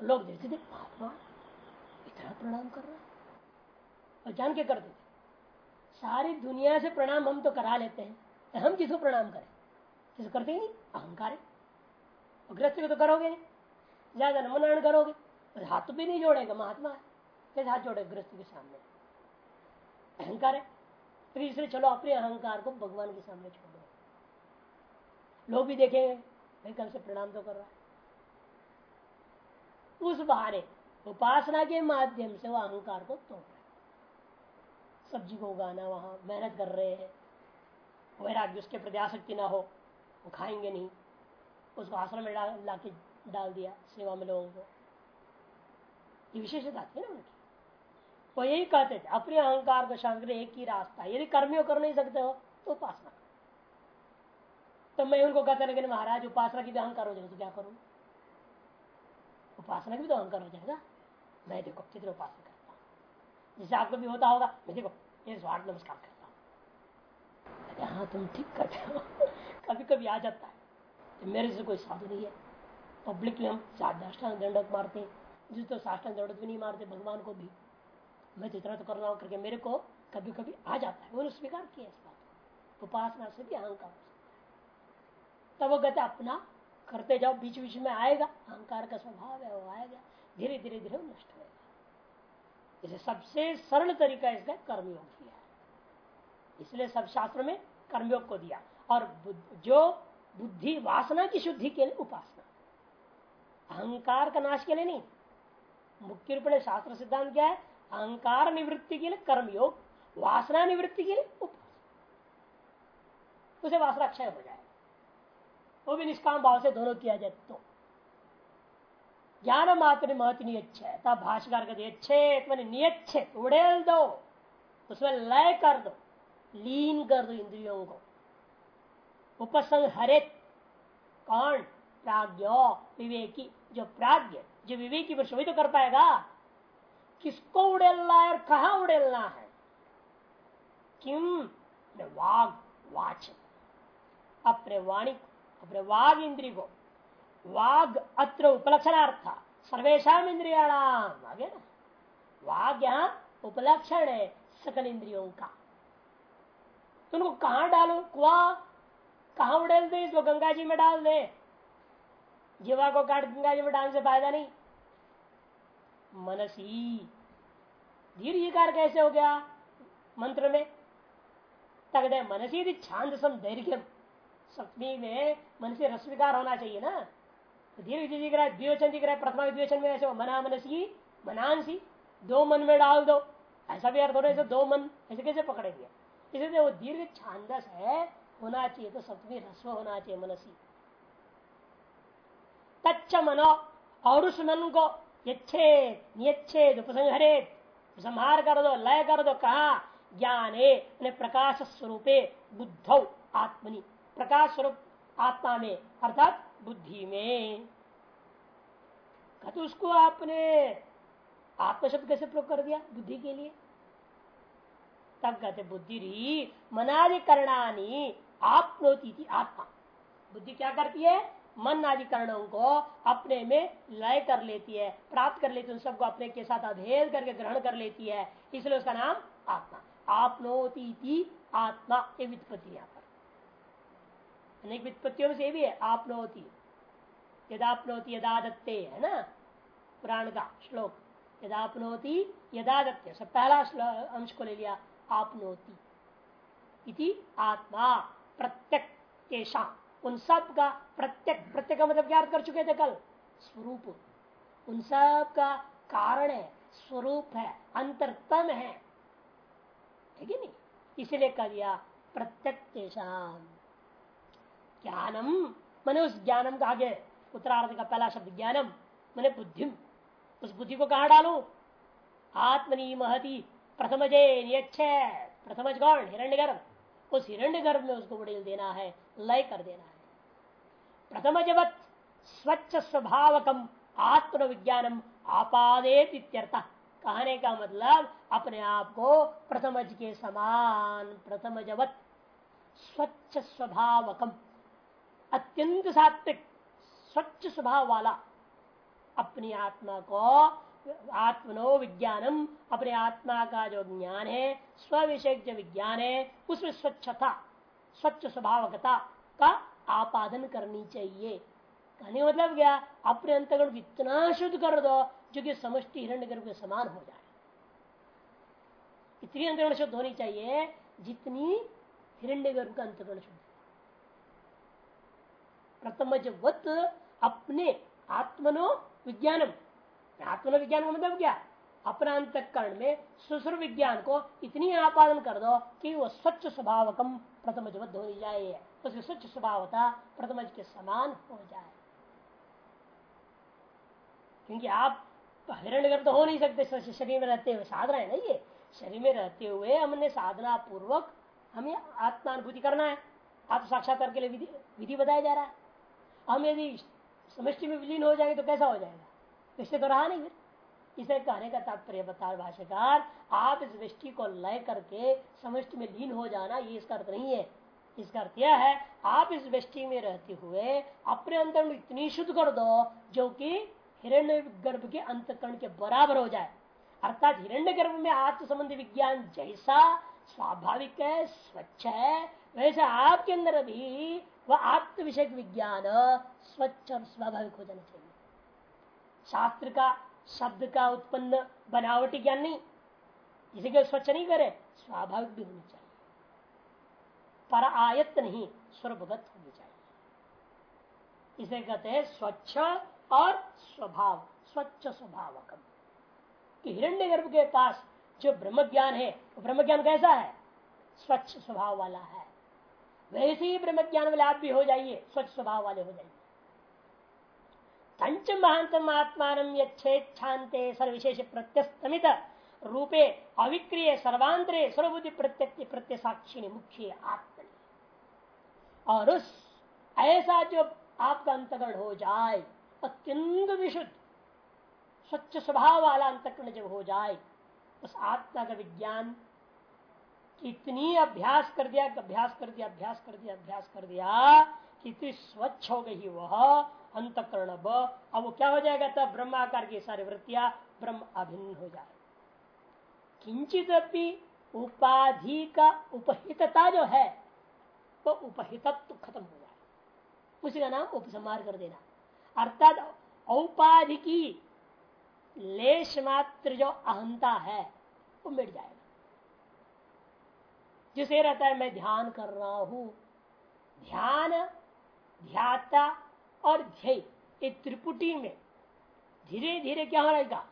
A: लोग देखते थे महात्मा इतना प्रणाम कर रहा और जान के करते थे सारी दुनिया से प्रणाम हम तो करा लेते हैं तो हम किसको प्रणाम करें? किसको करते ही नहीं? अहंकार है। गृहस्थ को तो करोगे नहीं, ज़्यादा नमन करोगे हाथ भी नहीं जोड़ेगा, महात्मा है, कैसे हाथ जोड़े गृहस्थ के सामने? अहंकार है। फिर इसलिए चलो अपने अहंकार को भगवान के सामने छोड़ लोग भी देखेंगे भाई, कल से प्रणाम तो कर रहा है। उस बहाने, उपासना के माध्यम से वो अहंकार को तोड़ रहे सब्ज़ी को उगाना, वहाँ मेहनत कर रहे हैं। वैराग्य, उसके प्रति आसक्ति ना हो, वो खाएँगे नहीं। उसको आश्रम में ला के डाल दिया, सेवा में लोगों को। ये विशेषता थी ना उनकी। वो यही कहते थे, अपने अहंकार को शांत एक ही रास्ता यदि कर्मियों कर नहीं सकते हो तो उपासना तो मैं उनको कहता लेकिन महाराज, उपासना की भी अहंकार हो जाएगा तो क्या करूँ? उपासना की भी तो अहंकार हो जाएगा। मैं देखो, कितने उपासना करता हूँ। जिसे आपको भी होता होगा, मैं देखो, ये स्वार्थ नमस्कार करता हूँ। हाँ तुम ठीक करते हो। कभी कभी आ जाता है। तो मेरे से कोई साधु नहीं है। पब्लिक में हम साष्टांग दंडक मारते जिस तो साष्टांग दंडक भी नहीं मारते, भगवान को भी। मैं तो इतना तो करना करके मेरे को कभी कभी आ जाता है। उन्होंने स्वीकार किया इस बात को। उपासना से भी अहंकार हो है। तब वो कहते, अपना करते जाओ बीच बीच में आएगा, अहंकार का स्वभाव है, वो आएगा धीरे धीरे धीरे वो नष्ट होगा इसे सबसे सरल तरीका इसका कर्मयोग किया इसलिए सब शास्त्र में कर्मयोग को दिया। और जो बुद्धि वासना की शुद्धि के लिए उपासना। अहंकार का नाश के लिए नहीं। मुख्य रूप में शास्त्र सिद्धांत क्या है? अहंकार निवृत्ति के लिए कर्मयोग, वासना निवृत्ति के लिए उपासना। उसे वासना क्षय हो जाए। वो भी निष्काम भाव से दोनों किया जाए तो। ज्ञान मात्र महत्व नियच्छे तब भाषाकार कहते अच्छे मैंने नियच्छे उड़ेल दो, उसमें लय कर दो, लीन कर दो इंद्रियों को। उपसंग हरित कौन प्राज्ञ, विवेकी, जो प्राज्ञ, जो विवेकी पुरुष, वही तो कर पाएगा। किसको उड़ेलना है और कहा उड़ेलना है? किम? वाग वाच अपने वाणी अपने वाग इंद्री को वाग अत्र उपलक्षणार्थ। सर्वेशा इंद्रियाणाम आगे ना? वाग यहाँ उपलक्षण है सकल इंद्रियों का तो उनको कहा डालो? कुआ कहा उड़ेल दे? इसको गंगा जी में डाल दे। जीवा को काट गंगा जी में डालने से फ़ायदा नहीं। मनसी। दीर्घकार कैसे हो गया? मंत्र में। तक मनसी छांद सम दैर्घ्यम सप्तमी में मन से रस्विकार होना चाहिए ना। तो धीरे धीरे दिख रहा है द्विवचन दिख रहा है प्रथमा द्विवचन में ऐसे मना मनसी मनांसी, दो मन में डाल दो। ऐसा भी अर्थ हो रहा है दो मन, ऐसे कैसे पकड़ेंगे इसलिए वो दीर्घ छांदस है, होना चाहिए तो सप्तमी रस्व होना चाहिए मनसी। तच्च मनो और उस मन को यच्छेद, नियच्छेद संहार कर दो, लय कर दो, कहा? ज्ञान प्रकाश स्वरूपे, बुद्ध, आत्मनि। प्रकाश स्वरूप आत्मा में, अर्थात बुद्धि में। तो उसको आपने आत्मशब्द कैसे प्रयोग कर दिया? बुद्धि के लिए। तब कहते, बुद्धि री मनाधिकरणानी आपनोती थी आत्मा। बुद्धि क्या करती है? मन आदि करणों को अपने में लय कर लेती है, प्राप्त कर लेती है, उन सबको अपने के साथ अभेद करके ग्रहण कर लेती है। इसलिए उसका नाम आत्मा। आपनोती आत्मा ये यहाँ पर। अनेक वित्पत्तियों से भी है, आपनोती। यदापनोती यदा दत्ते, है ना? पुराण का श्लोक यदापनोती यदा दत्ते। सब पहला अंश को ले लिया, आपनोती। इति आत्मा, प्रत्यक उन सब का प्रत्यक प्रत्यक का मतलब क्या कर चुके थे कल? स्वरूप। उन सब का कारण है, स्वरूप है, अंतरतम है। कि नहीं? इसीलिए कह दिया, प्रत्यक ज्ञानम। मैंने उस ज्ञानम का आगे उत्तरार्थ का पहला शब्द ज्ञानम, मैंने बुद्धि, उस बुद्धि को कहा डालू? आत्मनी महती प्रथम जय प्रथम गौण हिरण्य गर्भ उस हिरण्य गर्भ में उसको बड़ेल देना है, लय कर देना है। प्रथम जबत स्वच्छ स्वभावकम आत्म विज्ञानम आपादेत कहने का मतलब अपने आप को प्रथम के समान प्रथम जबत स्वच्छ स्वभावकम। अत्यंत सात्विक, स्वच्छ स्वभाव वाला अपनी आत्मा को, आत्मनो विज्ञानम, अपने आत्मा का जो ज्ञान है स्व विषय जो विज्ञान है, उसमें स्वच्छता, स्वच्छ स्वभावकता का आपादन करनी चाहिए। कहने मतलब क्या? अपने अंतर्गण इतना शुद्ध कर दो, जो कि समष्टि हिरण्य गर्भ के समान हो जाए। इतनी अंतर्गण शुद्ध होनी चाहिए, जितनी हिरण्य गर्भ का अंतगण शुद्ध प्रथम जब अपने आत्मनो विज्ञानम। आत्मनो विज्ञान का मतलब क्या? अपना अंतकरण में सुसुर विज्ञान को इतनी आपादन कर दो कि वो स्वच्छ स्वभावकम प्रथम जबद्ध हो जाए। उसकी स्वच्छ स्वभावता प्रथम के समान हो जाए। क्योंकि आप हिरण्य तो हो नहीं सकते शरीर में रहते हुए साधना है ना ये? शरीर में रहते हुए हमने साधना पूर्वक हमें आत्मानुभूति करना है। आप साक्षात्कार के लिए विधि विधि बताया जा रहा है। हम यदि समष्टि में विलीन हो जाएँगे तो कैसा हो जाएगा? इससे तो रहा नहीं फिर। इसे कहने का तात्पर्य बता भाष्यकार, आप इस वृष्टि को लय करके समष्टि में लीन हो जाना, ये इसका अर्थ नहीं है। इसका अर्थ यह है, आप इस वृष्टि में रहते हुए अपने अंतर में इतनी शुद्ध कर दो जो कि हिरण्य गर्भ के अंतकरण के बराबर हो जाए। अर्थात हिरण्य गर्भ में आत्म संबंधी विज्ञान जैसा, स्वाभाविक है, स्वच्छ है, वैसे आपके अंदर भी वह आत्म विषय विज्ञान स्वच्छ और स्वाभाविक हो जाना चाहिए। शास्त्र का, शब्द का उत्पन्न बनावटी ज्ञान नहीं। जिसे स्वच्छ नहीं करे, स्वाभाविक भी होनी चाहिए। पर आयत नहीं, स्वरूपगत होनी चाहिए। इसे कहते हैं स्वच्छ और स्वभाव, स्वच्छ स्वभाव कि हिरण्य गर्भ के पास जो ब्रह्म ज्ञान है, वो ब्रह्म ज्ञान कैसा है? स्वच्छ स्वभाव वाला है। वैसे ही ब्रह्म ज्ञान वाले आप भी हो जाइए, स्वच्छ स्वभाव वाले हो जाइए। पंच महांतम आत्मान यच्छेच्छांते सर्वविशेष प्रत्यस्तमित रूपे अविक्रिय सर्वांतरे सर्वबुद्धि प्रत्यक्ष प्रत्य साक्षी मुख्य आत्म और उस ऐसा जो आपका अंतकरण हो जाए, अत्यंत विशुद्ध, स्वच्छ स्वभाव वाला अंतकरण जब हो जाए, उस आत्मा का विज्ञान कितनी अभ्यास कर दिया, अभ्यास कर दिया, अभ्यास कर दिया, अभ्यास कर दिया कितनी स्वच्छ हो गई वह अंतकरण अब। वो क्या हो जाएगा? तब ब्रह्माकार की सारी वृत्तियाँ ब्रह्म अभिन्न हो जाए किंचित उपाधि का उपहितता जो है, वो उपहितत्व खत्म हो जाए उसी का नाम उपसंहार कर देना। अर्थात औपाधि की लेश मात्र जो अहंता है, वो मिट जाएगा। जिसे रहता है, मैं ध्यान कर रहा हूँ। ध्यान, ध्याता और ध्यय एक त्रिपुटी में धीरे धीरे क्या हो रहेगा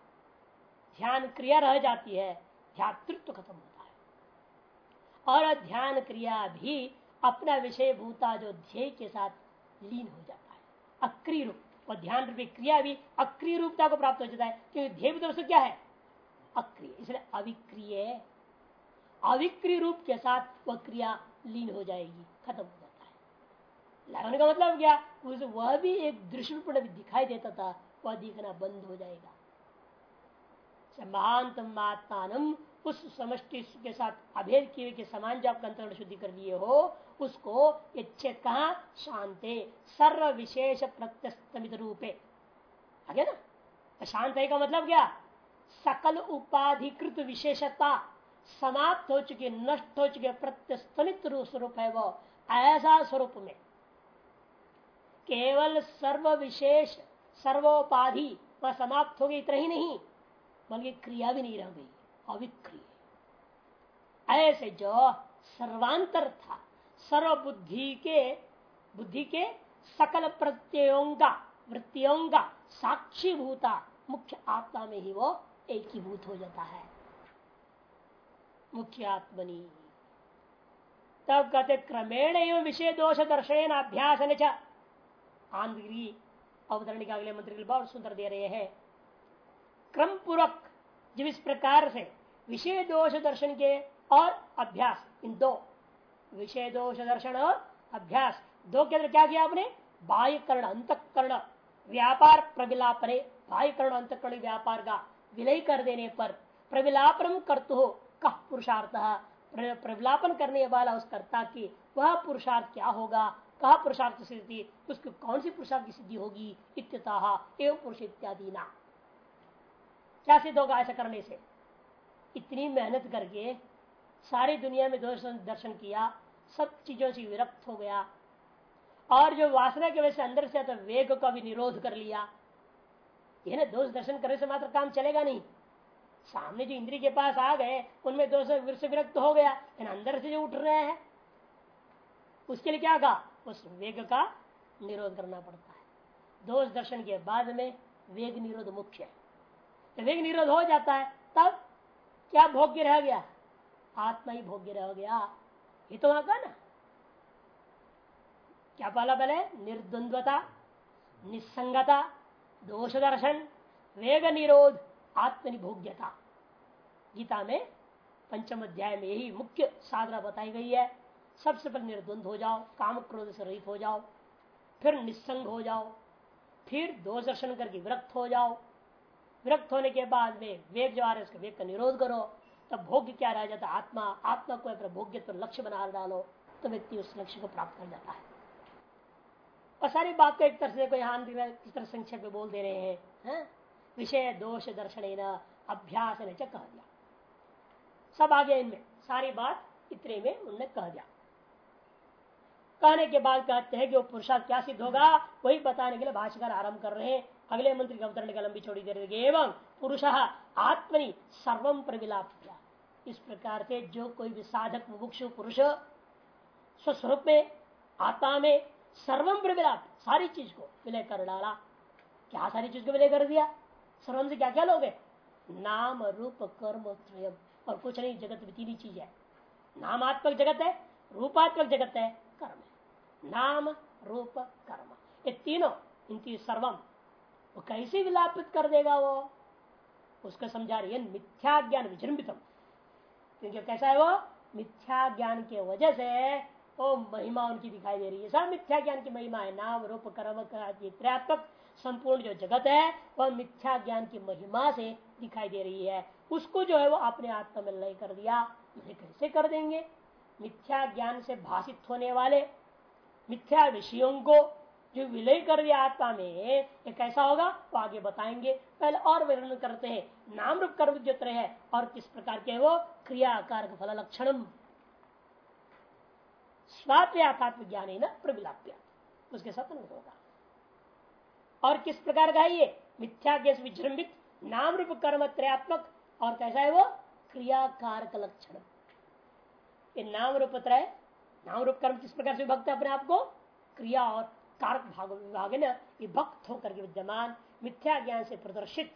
A: ध्यान क्रिया रह जाती है, ध्यातृत्व खत्म होता है। और ध्यान क्रिया भी अपना विषय भूता जो ध्यय के साथ लीन हो जाता है, अक्रिय रूप। और ध्यान रूपी क्रिया भी अक्रिय रूपता को प्राप्त हो जाता है, क्योंकि ध्यय तो क्या है? अक्रिय। इसलिए अविक्रिय अविक्रिय रूप के साथ वह क्रिया लीन हो जाएगी, खत्म हो जाता है। लगाने का मतलब क्या? उस वह भी एक दृश्य रूप में दिखाई देता था, वह दिखना बंद हो जाएगा। महानतम आत्मान उस समष्टि के साथ अभेद किए के समान जो आप अंतरण शुद्धि कर लिए हो, उसको इच्छेद कहा? शांते सर्व विशेष प्रत्यस्तमित रूपे। आगे ना? तो शांत का मतलब क्या? सकल उपाधिकृत विशेषता। समाप्त हो चुके, नष्ट हो चुके प्रत्यस्तनित स्वरूप है वो, ऐसा स्वरूप में। केवल सर्व विशेष सर्वोपाधि वह समाप्त हो गई इतना ही नहीं, बल्कि क्रिया भी नहीं रह गई, अविक्रिय। ऐसे जो सर्वांतर था सर्व बुद्धि के बुद्धि के सकल प्रत्ययों का वृत्तियों का साक्षी भूता मुख्य आत्मा में ही वो एकीभूत हो जाता है। मुख्य आत्मनी तब कहते, क्रमेण एवं विषय दोष दर्शन अभ्यास आंध्री अवतरण के अगले मंत्री बहुत सुंदर दे रहे हैं। क्रम पूर्वक जब इस प्रकार से विषय दोष दर्शन के और अभ्यास, इन दो, विषय दोष दर्शन और अभ्यास, दो के अंदर क्या किया आपने? कर्ण अंतकरण, व्यापार प्रविलापने कर्ण अंतकरण, व्यापार का विलय कर देने पर प्रविलापन करते कह पुरुषार्थ प्रविलापन करने वाला उस कर्ता की, वह पुरुषार्थ क्या होगा? कहा पुरुषार्थ सिद्धि, उसकी कौन सी पुरुषार्थ की सिद्धि होगी? इत्यता एवं पुरुष इत्यादि ना क्या सिद्ध होगा ऐसा करने से? इतनी मेहनत करके सारी दुनिया में दोष दर्शन किया, सब चीज़ों से विरक्त हो गया। और जो वासना की वजह से अंदर से आता वेग का भी निरोध कर लिया। यह ना दोष दर्शन करने से मात्र काम चलेगा नहीं। सामने जो इंद्री के पास आ गए, उनमें दोष से विरक्त हो गया अंदर से जो उठ रहे हैं, उसके लिए क्या कहा? उस वेग का निरोध करना पड़ता है। दोष दर्शन के बाद में वेग निरोध मुख्य है। वेग निरोध हो जाता है, तब क्या भोग्य रह गया? आत्मा ही भोग्य रह गया। ये तो वहाँ ना। क्या पहला पहले? निर्द्वंदता निसंगता दोष दर्शन, वेग निरोध। आत्मनिभोग्यता। गीता में पंचम अध्याय में यही मुख्य साधना बताई गई है। सबसे पहले निर्द्वंद हो जाओ, काम क्रोध से रहित हो जाओ, फिर निस्संग हो जाओ, फिर दोष दर्शन करके विरक्त हो जाओ। विरक्त होने के बाद में वेग जो आ रहे उसके वेग का निरोध करो। तब भोग्य क्या रह जाता आत्मा। आत्मा को अपना भोग्य तो लक्ष्य बना डालो तो व्यक्ति उस लक्ष्य को प्राप्त कर जाता है। और सारी बात को एक तरह से कोई यहाँ किस तरह संक्षेप में बोल दे रहे हैं, है? विषय दोष दर्शन अभ्यास ने कह दिया सब आगे इनमें सारी बात इतने में उन्होंने कह दिया। कहने के बाद कहते हैं कि वो पुरुषार्थ क्या सिद्ध होगा, वही बताने के लिए भाषाकार आरंभ कर रहे हैं। अगले मंत्री का अवतरण का लंबी छोड़ी दे रहे एवं पुरुष आत्मनि सर्वम प्रविलाप किया इस प्रकार से जो कोई भी साधक, मुमुक्षु, पुरुष स्वस्वरूप में, आत्मा में सर्वम प्रविलाप सारी चीज़ को विलय कर डाला। क्या सारी चीज़ को विलय कर दिया? सर्वम से क्या क्या लोगे? नाम रूप कर्म त्रयम और कुछ नहीं, जगत में तीन चीज़ है। नामात्मक जगत है, रूपात्मक जगत है, कर्म है। नाम, रूप, कर्म। ये तीनों, इनकी सर्वम, वो कैसे विलापित कर देगा वो? उसका समझा रही है मिथ्या ज्ञान विजृंबितम क्योंकि कैसा है वो? मिथ्या ज्ञान के वजह से वो महिमा उनकी दिखाई दे रही है। सब मिथ्या ज्ञान की महिमा है। नाम, रूप, कर्म का त्रयात्मक संपूर्ण जो जगत है, वह मिथ्या ज्ञान की महिमा से दिखाई दे रही है। उसको जो है वो अपने आत्मा में लय कर दिया। कैसे कर देंगे? मिथ्या ज्ञान से भाषित होने वाले मिथ्या विषयों को जो विलय कर दिया आत्मा में, ये कैसा होगा? वो आगे बताएँगे। पहले और वर्णन करते हैं। नाम रूप कर्म जो है, और किस प्रकार के वो? क्रियाकार फल लक्षण स्वात्यात्म ज्ञान न प्रविलाप्य उसके साथ होगा। और किस प्रकार का है ये? मिथ्या के विजृंबित नाम रूप कर्म त्रयात्मक, और कैसा है वो? क्रियाकार लक्षण। ये नाम रूप त्रय नाम रूप कर्म किस प्रकार से विभक्त है अपने आप को? क्रिया और कारक भाग, विभाग न? विभक्त होकर के विद्यमान, मिथ्या ज्ञान से प्रदर्शित,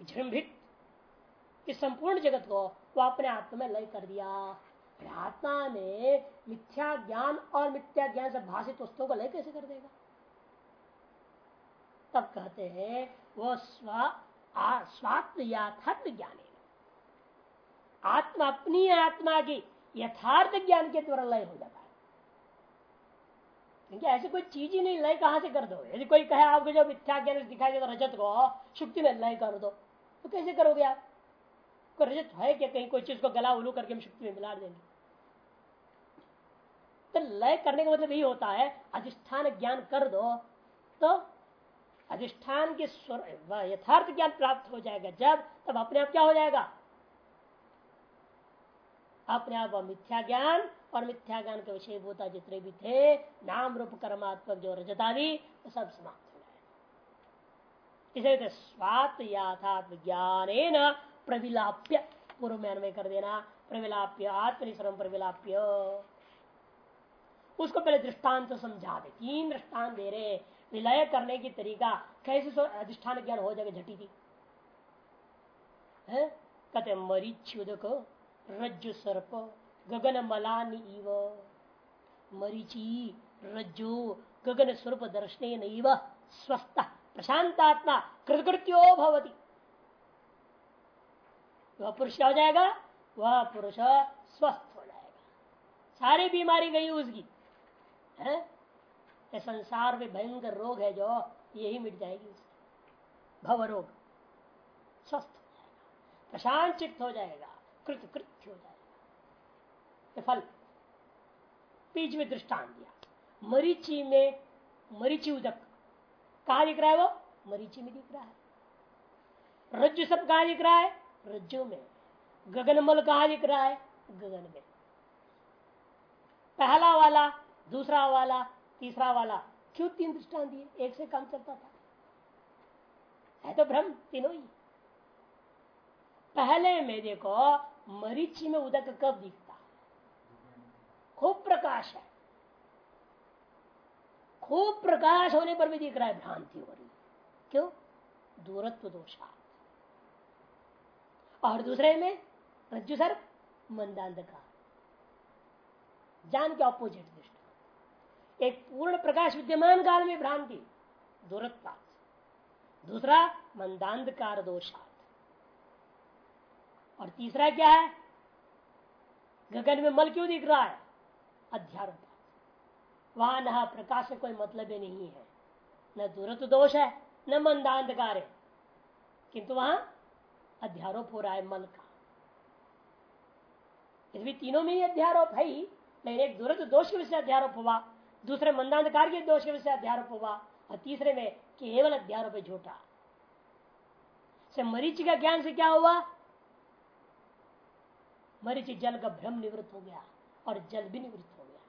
A: विजृंभित। इस संपूर्ण जगत को वो अपने आत्मा में लय कर दिया। आत्मा में मिथ्या ज्ञान और मिथ्या ज्ञान से भाषित वस्तुओं को लय कैसे कर देगा? तब कहते हैं, वो स्व स्वात्म याथात्म ज्ञान। आत्मा अपनी आत्मा की, यथार्थ ज्ञान के द्वारा लय हो जाता है। क्योंकि ऐसी कोई चीज़ ही नहीं, लय कहाँ से कर दो? यदि कोई कहे, आपको जो मिथ्या ज्ञान दिखाई देता रजत को, शुक्ति में लय कर दो तो कैसे करोगे आप? कोई रजत है क्या कहीं कोई चीज़ को गला उलू करके हम शुक्ति में मिला देंगे? तो लय करने का मतलब यही होता है, अधिष्ठान ज्ञान कर दो तो अधिष्ठान के स्वर यथार्थ ज्ञान प्राप्त हो जाएगा। जब, तब अपने आप क्या हो जाएगा? अपने आप मिथ्या ज्ञान और मिथ्या ज्ञान के विषय भूता जितने भी थे, नाम रूप कर्मात्मक जो रजतादि वो सब समाप्त हो जाएगा। इसे स्वात याथात्म ज्ञान प्रविलाप्य, पूर्व में अन्वय कर देना, प्रविलाप्य आत्मनिश्रम प्रविलाप्य। उसको पहले दृष्टांत तो समझा दे, तीन दृष्टांत दे रहे। विलय करने की तरीका कैसे अधिष्ठान ज्ञान हो जाएगा झटी थी कहते मरीच्युदक रज्जु सर्प, गगन मलानी इव मरीचि, रज्जु, गगन स्वरूप दर्शन स्वस्थ, प्रशांतात्मा, कृतकृत्यो भवती। वह पुरुष हो जाएगा? वह पुरुष स्वस्थ हो जाएगा। सारी बीमारी गई उसकी। है? संसार में भयंकर रोग है जो यही मिट जाएगी उसकी भव रोग। स्वस्थ हो जाएगा। प्रशांत चित्त हो जाएगा। कृत कृत्य हो जाएगा। फल। बीच में दृष्टान दिया। मरीची में मरीची उदक। कहा दिख रहा है वो? मरीची में दिख रहा है। रज्जु सब कहा दिख रहा है? रज्जु में। गगनमल कहा दिख रहा है? गगन में। पहला वाला, दूसरा वाला तीसरा वाला, क्यों तीन दृष्टान दिए? एक से काम चलता था। है तो भ्रम, तीनों ही। पहले में देखो, मरीची में उदक कब दिखता? खूब प्रकाश है। खूब प्रकाश होने पर भी दिख रहा है भ्रांति हो रही क्यों? दूरत्व दोषा और दूसरे में रज्जु सर मंदांधकार। जान के ऑपोजिट दृष्टि। एक पूर्ण प्रकाश विद्यमान काल में भ्रांति दूरत्व दूसरा, मंदांधकार दोषा और तीसरा क्या है? गगन में मल क्यों दिख रहा है? अध्यारोप वहाँ न प्रकाश से कोई मतलब ही नहीं है। न दूरत्व दोष है, न मंदांधकार है। किंतु वहाँ अध्यारोप हो रहा है मल का। इसमें तीनों में ही अध्यारोप है ही, लेकिन एक दूरत्व दोष के विषय अध्यारोप हुआ। दूसरे मंदांधकार के दोष के विषय अध्यारोप हुआ और तीसरे में केवल अध्यारोप झूठा। मरीच का ज्ञान से क्या हुआ? मरीच जल का भ्रम निवृत्त हो गया और जल भी निवृत्त हो गया।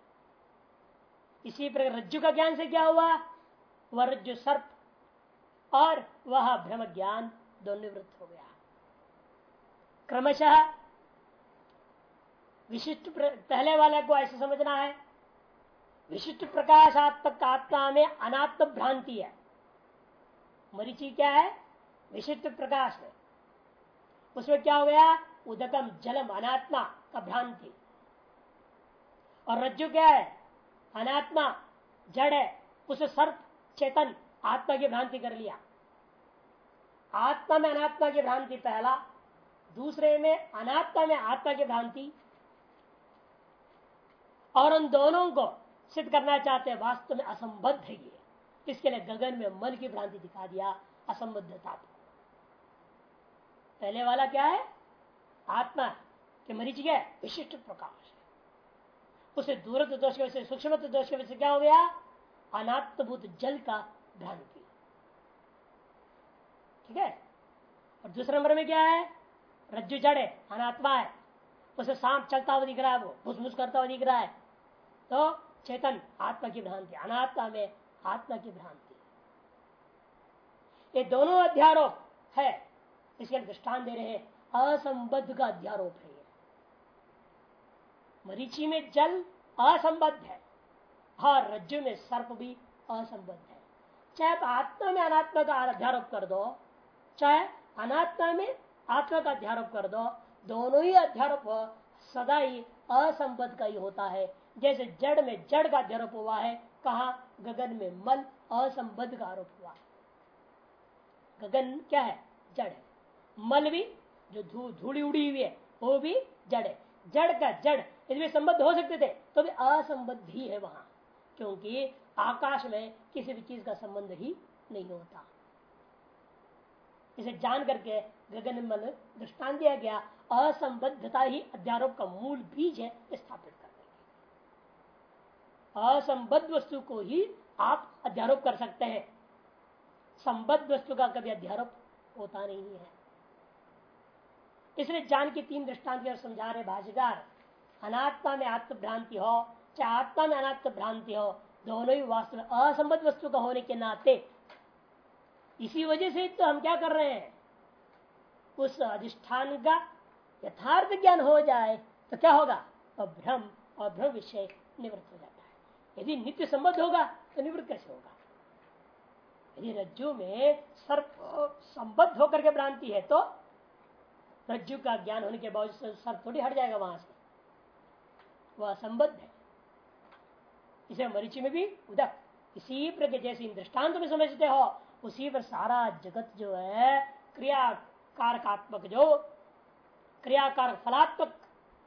A: इसी प्रकार रज्जु का ज्ञान से क्या हुआ? वह रज्जु सर्प और वह भ्रम ज्ञान दो निवृत्त हो गया। क्रमशः विशिष्ट पहले वाले को ऐसे समझना है विशिष्ट प्रकाशात्मक आत्मा में अनात्म भ्रांति है। मरीची क्या है? विशिष्ट प्रकाश है उसमें क्या हो गया? उदकम जलम, अनात्मा का भ्रांति। और रज्जु क्या है? अनात्मा, जड़ है। उसे सर्प, चेतन, आत्मा की भ्रांति कर लिया। आत्मा में अनात्मा की भ्रांति पहला, दूसरे में अनात्मा में आत्मा की भ्रांति। और उन दोनों को सिद्ध करना चाहते हैं, वास्तव में असंबद्ध है ये। इसके लिए गगन में मन की भ्रांति दिखा दिया, असंबद्धता पहले वाला क्या है? आत्मा के मरीज़ क्या विशिष्ट प्रकाश उसे दूरत दोष की सूक्ष्म दोष की वजह क्या हो गया? अनात्मभूत जल का भ्रांति। ठीक है? और दूसरे नंबर में क्या है? रज्जु जड़, अनात्मा है। उसे सांप चलता हुआ दिख रहा है, वो भुसमुस करता हुआ दिख रहा है। तो चेतन, आत्मा की भ्रांति, अनात्मा में आत्मा की भ्रांति। ये दोनों अध्यारोप है, इसके दृष्टान दे रहे हैं। असंबद्ध का अध्यारोप है मरीची में जल असंबद्ध है, और रज्जु में सर्प भी असंबद्ध है। चाहे आप आत्मा में अनात्मा का अध्यारोप कर दो, चाहे अनात्मा में आत्मा का अध्यारोप कर दो, दोनों ही अध्यारोप सदा ही असंबद्ध का ही होता है। जैसे जड़ में जड़ का अध्यारोप हुआ है, कहा गगन में मल असंबद्ध का आरोप हुआ। गगन क्या है? जड़ है। मल भी जो धू धूड़ी उड़ी हुई है, वो भी जड़ है। जड़ का जड़, इसमें संबद्ध हो सकते थे तो भी असंबद्ध ही है वहाँ, क्योंकि आकाश में किसी भी चीज़ का संबंध ही नहीं होता। इसे जान करके गगन मल दृष्टान दिया गया, असंबद्धता ही अध्यारोप का मूल बीज है, स्थापित असंबद्ध वस्तु को ही आप अध्यारोप कर सकते हैं। संबद्ध वस्तु का कभी अध्यारोप होता नहीं है। इसलिए जान के तीन दृष्टांत समझा रहे भाषिकार अनात्मा में आत्म भ्रांति हो, चाहे आत्मा में अनात्म भ्रांति हो, दोनों ही वास्तव में असंबद्ध वस्तु का होने के नाते। इसी वजह से तो हम क्या कर रहे हैं? उस अधिष्ठान का यथार्थ ज्ञान हो जाए तो क्या होगा? और भ्रम और भ्रम विषय निवृत्त हो जाए यदि नित्य संबद्ध होगा तो निवृत्त कैसे होगा? यदि रज्जु में सर्प संबद्ध होकर के भ्रांति है तो रज्जु का ज्ञान होने के बावजूद सर्प थोड़ी हट जाएगा वहाँ से। वह असंबद्ध है। इसे मरीचि में भी उदक, इसी प्रकार जैसे दृष्टांत में समझते हो, उसी पर सारा जगत जो है क्रिया कारकात्मक जो, क्रियाकार फलात्मक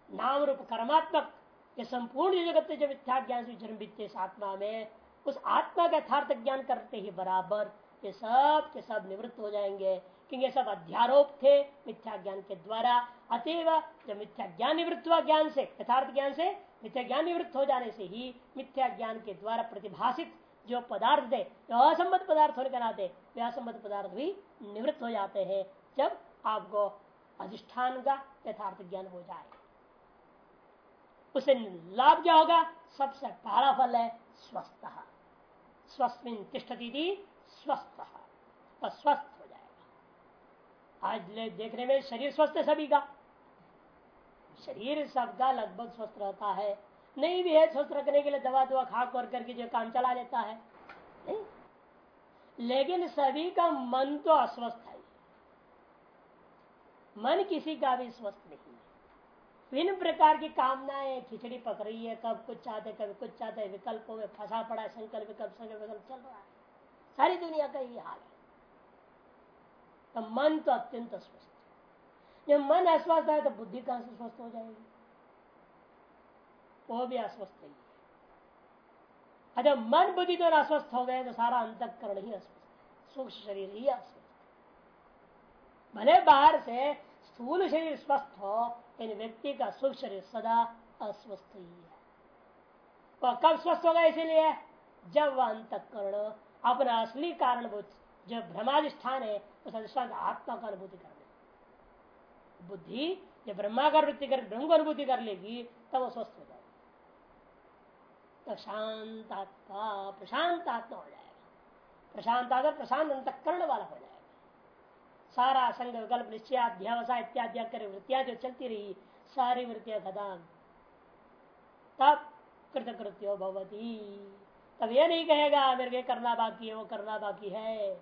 A: नाम रूप कर्मात्मक ये संपूर्ण जगत जो मिथ्या ज्ञान से जन्म बीतते आत्मा में, उस आत्मा का यथार्थ ज्ञान करते ही बराबर ये सब के सब निवृत्त हो जाएँगे। क्योंकि ये सब अध्यारोप थे मिथ्या ज्ञान के द्वारा। अतएव जब मिथ्या ज्ञान निवृत्त हुआ ज्ञान से, यथार्थ ज्ञान से, मिथ्या ज्ञान निवृत्त हो जाने से ही मिथ्या ज्ञान के द्वारा प्रतिभाषित जो पदार्थ थे असंबद्ध पदार्थ होने के नाते वे असंबद्ध पदार्थ भी निवृत्त हो जाते हैं जब आपको अधिष्ठान का यथार्थ ज्ञान हो जाए। उसे लाभ क्या होगा? सबसे पहला फल है स्वस्थ। स्वस्थ तिष्ठती स्वस्थ। स्वस्थ हो जाएगा। आज देखने में शरीर स्वस्थ है सभी का। शरीर सबका लगभग स्वस्थ रहता है। नहीं भी है स्वस्थ रखने के लिए दवा दवा खा कर करके जो काम चला लेता है। नहीं। लेकिन सभी का मन तो अस्वस्थ है। मन किसी का भी स्वस्थ नहीं। विभिन्न प्रकार की कामनाएँ, खिचड़ी पक रही है, कब कुछ चाहते कभी कुछ चाहते, विकल्पों में फंसा पड़ा है, संकल्प विकल्प संकल्प विकल्प चल रहा है। सारी दुनिया का यही हाल है। तो मन तो अत्यंत अस्वस्थ जब मन अस्वस्थ है तो बुद्धि कहाँ से स्वस्थ हो जाएगी? वो भी अस्वस्थ ही। है अच्छा मन, बुद्धि तो अस्वस्थ हो गए तो सारा अंतकरण ही अस्वस्थ सूक्ष्म शरीर ही अस्वस्थ भले बाहर से स्थूल शरीर स्वस्थ हो इन व्यक्ति का सुख शरीर सदा अस्वस्थ ही है। वह कब स्वस्थ होगा इसीलिए जब वह अंतकरण, अपना असली कारण जो भ्रमाधिष्ठान है, उस अधिष्ठान आत्मा का अनुभूति कर ले। बुद्धि, जब ब्रह्माकार वृत्ति कर, ब्रह्म अनुभूति कर लेगी, तब वह स्वस्थ हो जाएगी। तो शांत आत्मा, प्रशांत आत्मा हो जाएगा। प्रशांत आत्मा प्रशांत अंतकरण वाला हो सारा संग विकल्प निश्चयाध्यावसाय इत्यादि कर वृत्तियाँ जो चलती रही, सारी वृत्तियाँ खत्म तब कृत कृत्यो भवती। तब ये नहीं कहेगा, मेरे को करना बाकी है, वो करना बाकी है।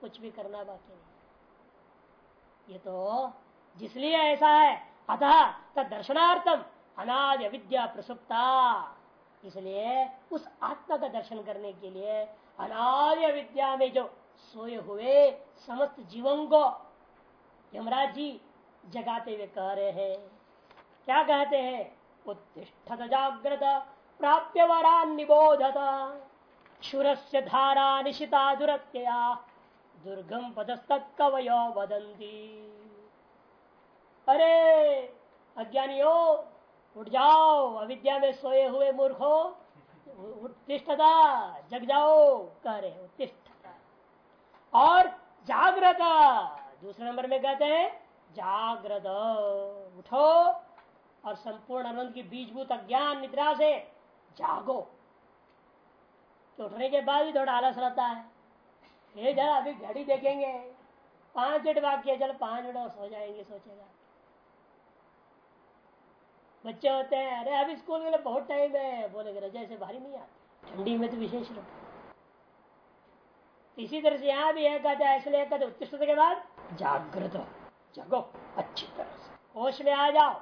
A: कुछ भी करना बाकी नहीं। ये तो जिसलिए ऐसा है, अतः तद दर्शनार्थम अनाद विद्या प्रसुप्ता। इसलिए उस आत्मा का दर्शन करने के लिए अनार्य विद्या में जो सोए हुए समस्त जीवन को यमराज जी जगाते हुए कह रहे हैं, क्या कहते हैं? उत्तिष्ठत जागृत प्राप्य वरा निबोधत। क्षुर से धारा निशिता दुरत्यया, दुर्गम पदस्त कवयो वदंती अरे, अज्ञानियों, उठ जाओ, अविद्या में सोए हुए मूर्खो उत्तिष्ठता, जग जाओ, कह रहे उत्तिष्ठता और जागृत। दूसरे नंबर में कहते हैं, जागृत। उठो और संपूर्ण आनंद की बीजभूत अज्ञान निद्रा से जागो। तो उठने के बाद भी थोड़ा आलस रहता है। ये जरा, अभी घड़ी देखेंगे। पाँच मिनट बाकी चल पाँच मिनट और सो जाएँगे, सोचेगा। बच्चे होते हैं, अरे, अभी स्कूल के लिए बहुत टाइम है। बोलेगे रजा ऐसे भारी नहीं आती। ठंडी में तो विशेष रूप इसी तरह से यहाँ भी है कहते हैं कहते उत्कृष्ट के बाद जागृत जगो, अच्छी तरह से। होश में आ जाओ।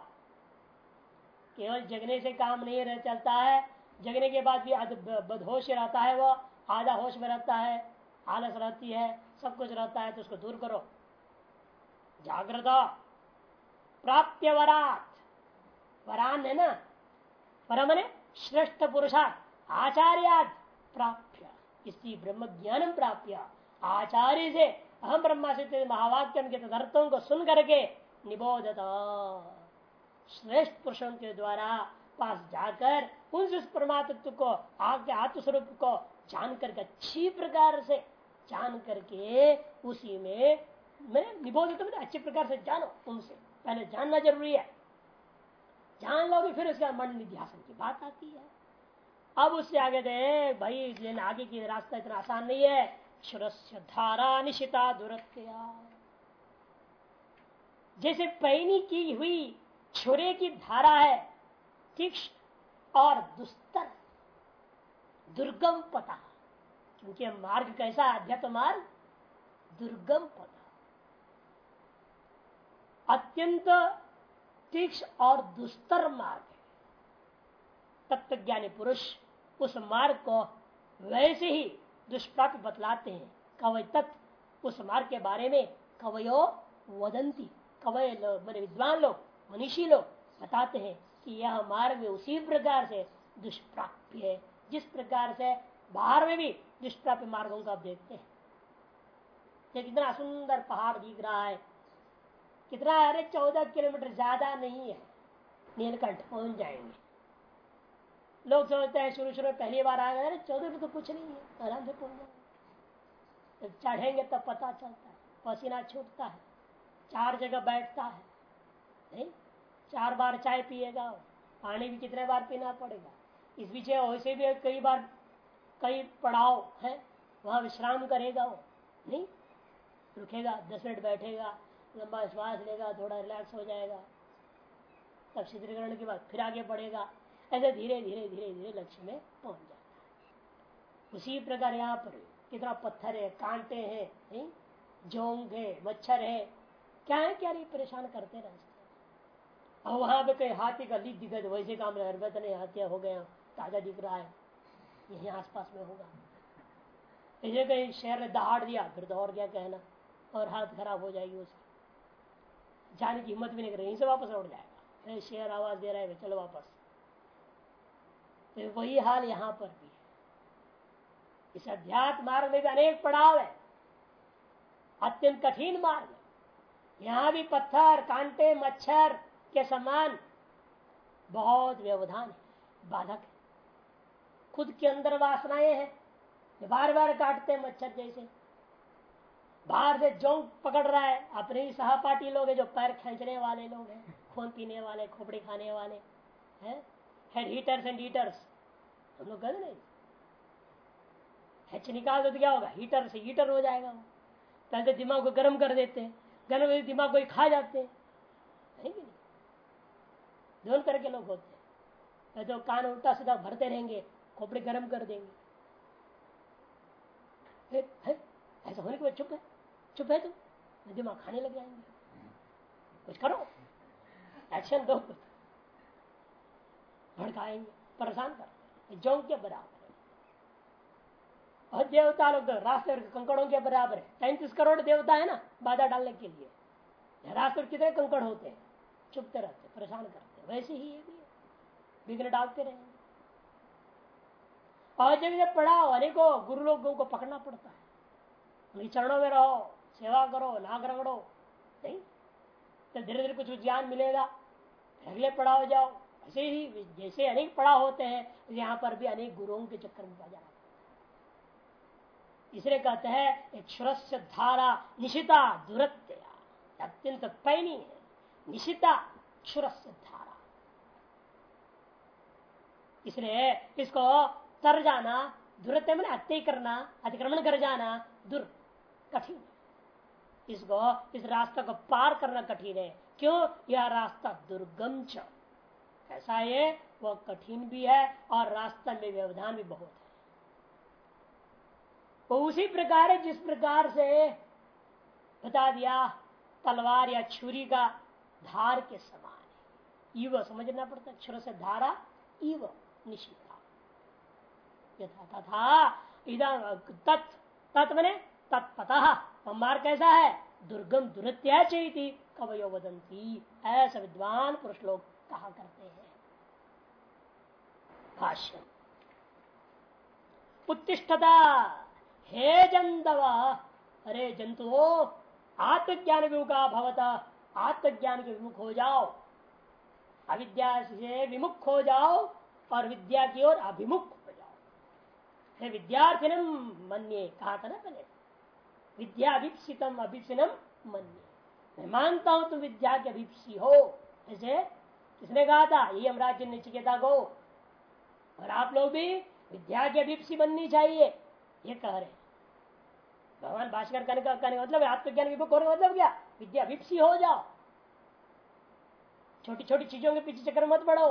A: केवल जगने से काम नहीं रह, चलता है। जगने के बाद भी बदहोश रहता है वो। आधा होश में रहता है, आलस रहती है, सब कुछ रहता है तो उसको दूर करो। जागृत प्राप्त वरात। वरान है ना? ने? श्रेष्ठ पुरुषार्थ। आचार्य प्राप्य इसलिए ब्रह्म ज्ञान प्राप्य। आचार्य से अहम ब्रह्मा से महावाक्य के तदर्थों को सुन करके निबोधता। श्रेष्ठ पुरुषों के द्वारा पास जाकर उस परमात्व को आगे आत्मस्वरूप को जान करके, अच्छी प्रकार से जान करके, उसी में मैं निबोधित तो अच्छे प्रकार से जानो उनसे। पहले जानना ज़रूरी है। जान लो लोगे, फिर उसका मन निध्यासन की बात आती है। अब उससे आगे दे भाई लेकिन आगे की रास्ता इतना आसान नहीं है। शुरस्य धारा निशिता दुरत्या। जैसे पैनी की हुई छुरे की धारा है, तीक्ष्ण और दुस्तर, दुर्गम पता। क्योंकि मार्ग कैसा अध्यात्म मार्ग, दुर्गम पता। अत्यंत तीक्ष्ण और दुस्तर मार्ग है। तत्व ज्ञानी पुरुष उस मार्ग को वैसे ही दुष्प्राप्त बतलाते हैं। कवय तत्व उस मार्ग के बारे में कवयो वदंती। कवय लोग मैंने विद्वान लोग, मनीषी लोग बताते हैं कि यह मार्ग उसी प्रकार से दुष्प्राप्य है, जिस प्रकार से बाहर में भी दुष्प्राप्य मार्गों को आप देखते हैं। कितना सुंदर पहाड़ दिख रहा है। कितना, अरे चौदह किलोमीटर ज़्यादा नहीं है। नीलकंठ पहुँच जाएँगे। लोग सोचते हैं शुरू शुरू में पहली बार आ गए चौदह तो कुछ नहीं है आराम से पहुँच जाएँगे चढ़ेंगे तब पता चलता है, पसीना छूटता है, चार जगह बैठता है, नहीं? चार बार चाय पिएगा, पानी भी कितने बार पीना पड़ेगा? इस बीच वैसे भी कई बार, कई पड़ाव है, वहाँ विश्राम करेगा वो, नहीं? रुकेगा, दस मिनट बैठेगा, लंबा श्वास लेगा, थोड़ा रिलैक्स हो जाएगा, तब शीतलीकरण के बाद फिर आगे बढ़ेगा। ऐसे धीरे धीरे धीरे धीरे लक्ष्य में पहुँच जाता है। उसी प्रकार यहाँ पर कितना पत्थर है, कांटे हैं नहीं जोंग है, मच्छर है। क्या है, क्या नहीं, परेशान करते रहते और वहाँ पे कहीं हाथी का लीक दिखा तो वैसे काम नहीं नहीं, हाथिया हो गया ताज़ा दिख रहा है। यही आसपास में होगा। ऐसे कहीं शहर ने दहाड़ दिया, फिर तो और क्या कहना। और हाथ खराब हो जाएगी उसकी। जाने की हिम्मत भी नहीं करेगी से वापस लौट जाएगा। शेयर आवाज़ दे रहा है, चलो वापस। तो वही हाल यहाँ पर भी है। इस अध्यात्म मार्ग में भी अनेक पड़ाव है। अत्यंत कठिन मार्ग यहाँ भी पत्थर, कांटे, मच्छर के समान बहुत व्यवधान है, बाधक है। खुद के अंदर वासनाएँ हैं बार बार काटते मच्छर जैसे। बाहर से जोंक पकड़ रहा है, अपने ही सहपाठी लोग हैं जो पैर खींचने वाले लोग हैं, खून पीने वाले, खोपड़ी खाने वाले, हैं। हेड हीटर्स एंड हीटर्स हम लोग कहते नहीं हेच निकाल दो तो क्या होगा? हीटर से हीटर हो जाएगा वो। पहले दिमाग को गर्म कर देते हैं। गर्म दिमाग को ही खा जाते हैं। दोनों तरह के लोग होते हैं। मैं तो कान उल्टा सीधा भरते रहेंगे, खोपड़े गर्म कर देंगे। ऐसा होने के बाद चुप है? चुप है तुम दिमाग खाने लग जाएँगे। कुछ करो। एक्शन दो। भड़काएँगे, परेशान कर जो के बराबर और देवता लोग तो रास्ते कंकड़ों के बराबर है। तैतीस करोड़ देवता है ना बाधा डालने के लिए। रास्ते कितने कंकड़ होते हैं? चुपते रहते, परेशान करते वैसे ही ये भी विघ्न डालते रहेंगे। और जब जब पढ़ा अनेकों गुरु लोगों को पकड़ना पड़ता है। उनके चरणों में रहो, सेवा करो, नाग रगड़ो। नहीं तो धीरे धीरे कुछ ज्ञान मिलेगा। अगले पढ़ाओ जाओ। ऐसे ही जैसे अनेक पढ़ा होते हैं, यहाँ पर भी अनेक गुरुओं के चक्कर में जाना इसलिए कहते हैं, एक धारा निशिता दुरत्या। अत्यंत पैनी है। निशिता क्षुरस्य धारा। इसलिए इसको तर जाना, दुरत्य मैंने अत्य करना, अतिक्रमण कर जाना दुर, कठिन इसको इस रास्ता को पार करना कठिन है। क्यों? यह रास्ता दुर्गम च ऐसा ये वह कठिन भी है और रास्ता में व्यवधान भी बहुत है। वो उसी प्रकार है जिस प्रकार से बता दिया, तलवार या छुरी का धार के समान है। इव समझना पड़ता अक्षर से धारा इव निशिता यथा तथा इधर तत् तत् मने तत्पतः। मार्ग कैसा है? दुर्गम दुरत्या चेती कवयो वदंती ऐसा विद्वान पुरुष लोग कहा करते हैं। भाष्य। उत्तिष्ठता। हे जंतव। अरे जंतु आत्मज्ञान विमुखा भवता। आत्मज्ञान के विमुख हो जाओ। अविद्या से विमुख हो जाओ और विद्या की ओर अभिमुख हो जाओ। हे विद्यार्थी मन्ये। कहा था ना पहले विद्या अभिप्सितम अभिप्सिनम, मन्ये। मैं मानता हूँ तुम विद्या के अभिप्सी हो। ऐसे किसने कहा था, ये हमारा निचिकेता को। और आप लोग भी विद्या की अभिप्सी बननी चाहिए, ये कह रहे भगवान भाषकर करने का कहने मतलब आत्मज्ञान विमुख होने मतलब क्या? विद्या अभिप्सी हो जाओ। छोटी छोटी चीज़ों के पीछे चक्कर मत बढ़ो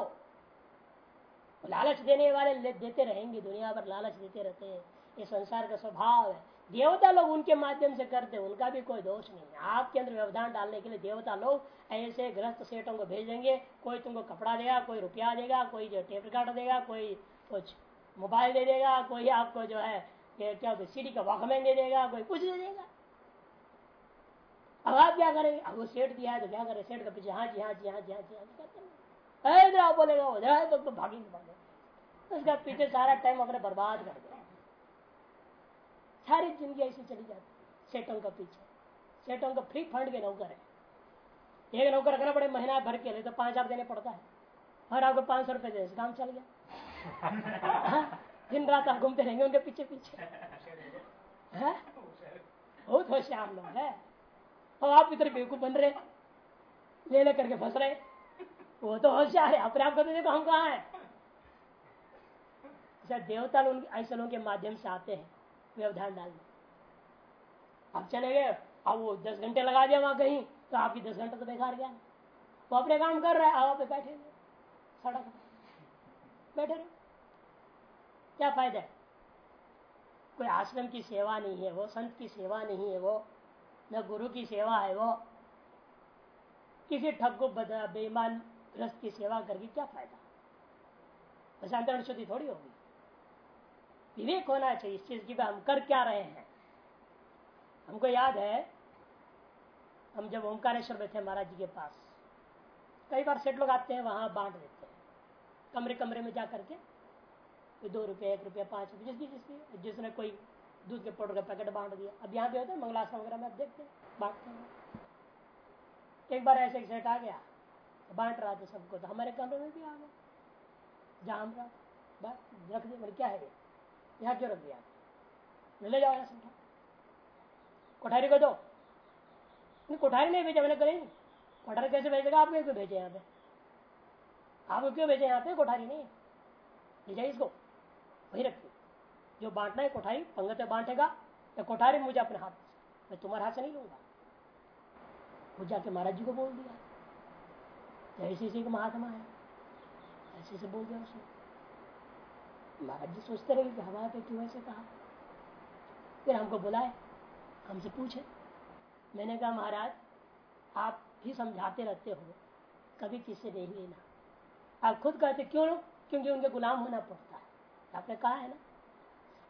A: लालच देने वाले देते रहेंगे, दुनिया पर लालच देते रहते हैं। ये संसार का स्वभाव है। देवता लोग उनके माध्यम से करते हैं, उनका भी कोई दोष नहीं है। आपके अंदर व्यवधान डालने के लिए देवता लोग ऐसे ग्रस्त सेठों को भेजेंगे, कोई तुमको कपड़ा देगा, कोई रुपया देगा, कोई जो टेप रिकॉर्ड देगा, कोई कुछ मोबाइल दे देगा, कोई आपको जो है क्या सीडी का वॉकमैन दे देगा, कोई कुछ दे देगा। अब आप क्या करेंगे? अब वो सेठ दिया है तो क्या करें? सेठ का पीछे हाँ जी हाँ जी हाँ जी हाँ जी हाँ। जी इधर आप बोलेगा, उधर तो भागेंगे भागेंगे। उसका पीछे सारा टाइम अपने बर्बाद कर दिया सारी ज़िंदगी ऐसी चली जाती सेठों का पीछे। सेठों का फ्री फंड के नौकर है। एक नौकर रखना पड़े महीना भर के लिए तो पाँच हज़ार देने पड़ता है। और आपको पाँच सौ रुपए दे काम चल गया। दिन रात आप घूमते रहेंगे उनके पीछे पीछे। बहुत होशियार लोग है। और आप इधर बेवकूफ़ बन रहे ले ले करके फंस रहे। वो तो होशियार है अपने आप को देखो हम कहा है। देवता लोग ऐसे लोगों के माध्यम से आते हैं। व्यवधान डालने अब चले गए, अब वो दस घंटे लगा दिया वहाँ कहीं तो आपकी दस घंटे तो बेकार गया वो अपने काम कर रहे हैं, आप पे बैठे सड़क बैठे रहे। क्या फ़ायदा है? कोई आश्रम की सेवा नहीं है वो, संत की सेवा नहीं है वो, न गुरु की सेवा है वो। किसी ठग को बेईमान ग्रस्त की सेवा करके क्या फ़ायदा? बस अंतरण शुद्धि थोड़ी होगी। विवेक होना चाहिए, इस चीज़ की हम कर क्या रहे हैं। हमको याद है, हम जब ओंकारेश्वर में थे महाराज जी के पास, कई बार सेठ लोग आते हैं, वहाँ बांट देते हैं। कमरे कमरे में जा करके, कोई दो रुपये, एक रुपया, पाँच रुपये जिसकी जिसकी जिसने कोई दूध के पाउडर का पैकेट बांट दिया। अब यहाँ पे होता है, मंगलाश्रम वगैरह में आप देखते हैं, बांटते हैं। एक बार ऐसे एक सेठ आ गया, बांट रहा था सबको तो हमारे कमरे में भी आ गया जहाँ हम रख दिया क्या है यहाँ क्यों रख दिया? ले जाओ यहाँ समझा कोठारी को दो। नहीं, कोठारी नहीं भेजा मैंने कहीं। कोठारी कैसे भेजेगा? आप क्यों भेजे यहाँ पे? आप क्यों भेजे यहाँ पे? कोठारी नहीं ले जाइए इसको। वही रखिए। जो बांटना है कोठारी, पंगत में बांटेगा तो कोठारी मुझे अपने हाथ मैं तुम्हारे हाथ से नहीं लूँगा। वो जाके महाराज जी को बोल दिया। इसी को महात्मा है ऐसे से बोल दिया उसने। महाराज जी सोचते रहे कि पे क्यों ऐसे कहा? फिर हमको बुलाए, हमसे पूछे, मैंने कहा, महाराज, आप भी समझाते रहते हो, कभी किसी नहीं लेना आप खुद कहते क्यों लो क्योंकि उनके गुलाम होना पड़ता है। आपने कहा है ना?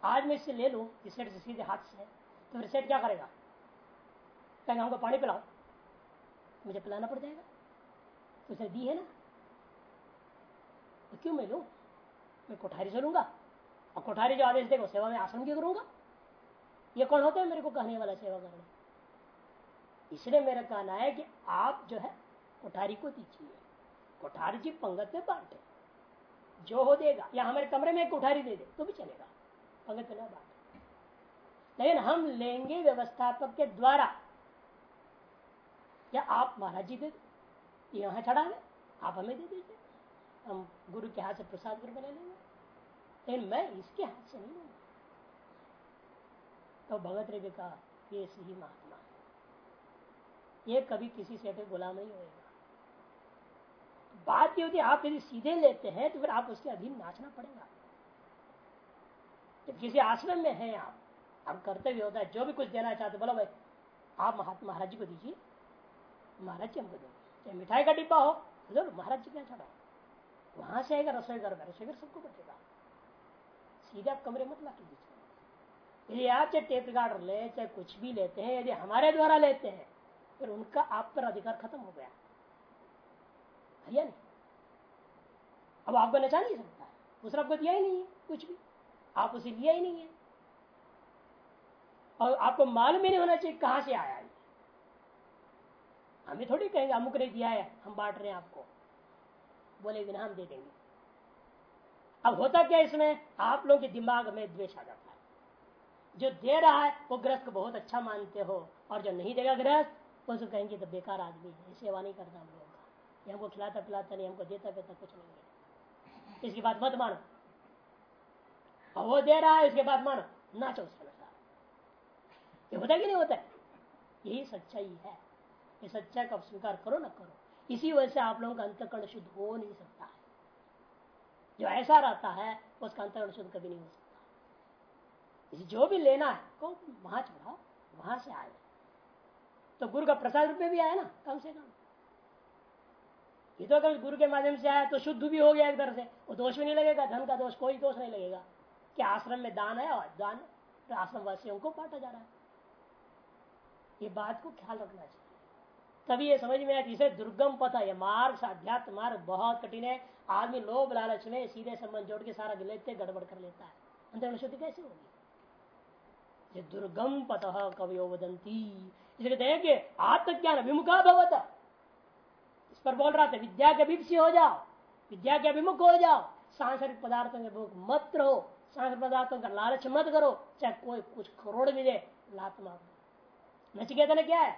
A: आज मैं इससे ले लू, इस सेठ से सीधे हाथ से तो फिर सेठ क्या करेगा? कहेंगे, हमको पानी पिलाओ, मुझे पिलाना पड़ जाएगा। तो उसे दी है ना? तो क्यों मैं लू? मैं कोठारी से लूँगा और कोठारी जो आदेश देगा सेवा में आसन क्यों करूँगा? ये कौन होता है मेरे को कहने वाला सेवा करने? इसलिए मेरा कहना है कि आप जो है, कोठारी को दीजिए। कोठारी जी पंगत में बांटे जो हो देगा, या हमारे कमरे में एक कोठारी दे दे तो भी चलेगा। पंगत में ना बांटे लेकिन हम लेंगे व्यवस्थापक के द्वारा। या आप महाराज जी दे दो। यहाँ चढ़ा ले आप हमें दे दीजिए। हम गुरु के हाथ से प्रसाद करके ले लेंगे। लेकिन मैं इसके हाथ से नहीं लूँगा तो भगत रे कहा ये सही महात्मा ये कभी किसी से गुलाम नहीं होएगा। बात ये होती आप यदि सीधे लेते हैं तो फिर आप उसके अधीन नाचना पड़ेगा। जब किसी आश्रम में है आप, अब कर्तव्य होता है, जो भी कुछ देना चाहते बोलो भाई, आप महाराज जी को दीजिए। महाराज जी हमको देंगे चाहे मिठाई का डिब्बा हो, ज़रूर, महाराज जी क्या चढ़ा वहाँ से आएगा, रसोई घर में, रसोई घर सबको बचेगा सीधे आप कमरे मत ला के दीजिए यदि आप चाहे टेप रिकॉर्डर ले, चाहे कुछ भी लेते हैं, यदि हमारे द्वारा लेते हैं, फिर उनका आप पर अधिकार खत्म हो गया। है नहीं? अब आपको नचा नहीं सकता दूसरा आपको दिया ही नहीं है कुछ भी। आप उसे लिया ही नहीं है। और आपको मालूम ही नहीं होना चाहिए कहाँ से आया हमें थोड़ी कहेंगे, अमुक ने दिया है, हम बांट रहे हैं आपको। बोले बिना दे देंगे। अब होता क्या इसमें? आप लोगों के दिमाग में द्वेष आ जाता है। जो दे रहा है, वो ग्रस्त को बहुत अच्छा मानते हो, और जो नहीं देगा ग्रस्त, वो तो कहेंगे तो बेकार आदमी है सेवा नहीं करता हम लोगों का। ये हमको खिलाता पिलाता नहीं, हमको देता पेता कुछ नहीं है। इसकी बात मत मानो। और वो दे रहा है, इसके बाद मानो। नाचो उसके अनुसार। ये होता कि नहीं होता? यही सच्चाई है। ये सच्चाई का स्वीकार करो ना, करो। इसी वजह से आप लोगों का अंतकरण शुद्ध हो नहीं सकता है। जो ऐसा रहता है उसका अंतकरण शुद्ध कभी नहीं हो सकता। जो भी लेना है को वहाँ चढ़ाओ, वहाँ से आए। तो गुरु का प्रसाद रूप में भी आया ना, कम से कम। ये तो अगर गुरु के माध्यम से आया तो शुद्ध भी हो गया एक तरह से। वो दोष भी नहीं लगेगा, धन का दोष, कोई दोष नहीं लगेगा। कि आश्रम में दान है और दान तो आश्रम वासियों को बांटा जा रहा है। ये बात को ख्याल रखना चाहिए। तभी ये समझ में आया इसे दुर्गम पता है। मार्ग अध्यात्म मार्ग बहुत कठिन है। आदमी लोभ लालच में सीधे संबंध जोड़ के सारा लेते गड़बड़ कर लेता है। अंतर शुद्धि कैसे होगी? ये दुर्गम पत कवियो वदंती इसलिए देखे आत्मज्ञान अभिमुखा भवत। इस पर बोल रहा था, विद्या के अभिप्सी हो जाओ, विद्या के अभिमुख हो जाओ। सांसारिक पदार्थों के भूख मत रहो, सांसारिक पदार्थों का लालच मत करो, चाहे कोई कुछ करोड़ मिले, लात मार नचिकेता ने क्या है?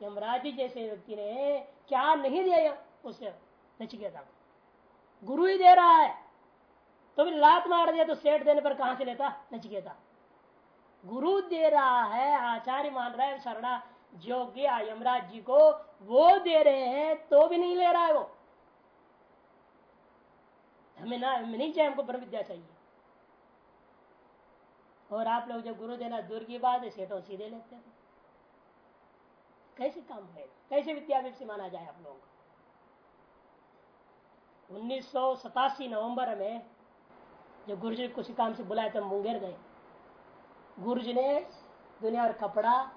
A: यमराज जैसे व्यक्ति ने क्या नहीं दिया उसे नचिकेता को गुरु ही दे रहा है। तो भी लात मार दिया तो सेठ देने पर कहाँ से लेता? नचिकेता गुरु दे रहा है, आचार्य मान रहा है, शरणा जो गया यमराज जी को वो दे रहे हैं तो भी नहीं ले रहा है वो। हमें ना, हमें नहीं चाहिए हमको ब्रह्म विद्या चाहिए। और आप लोग जब गुरु देना, दूर की बात है, सेठों सीधे लेते हैं। कैसे काम है? कैसे विद्यापीठ से माना जाए आप लोगों? को उन्नीस सौ सतासी नवंबर में जब गुरु जी कुछ काम से बुलाए तो मुंगेर गए। गुरु जी ने दुनिया और कपड़ा,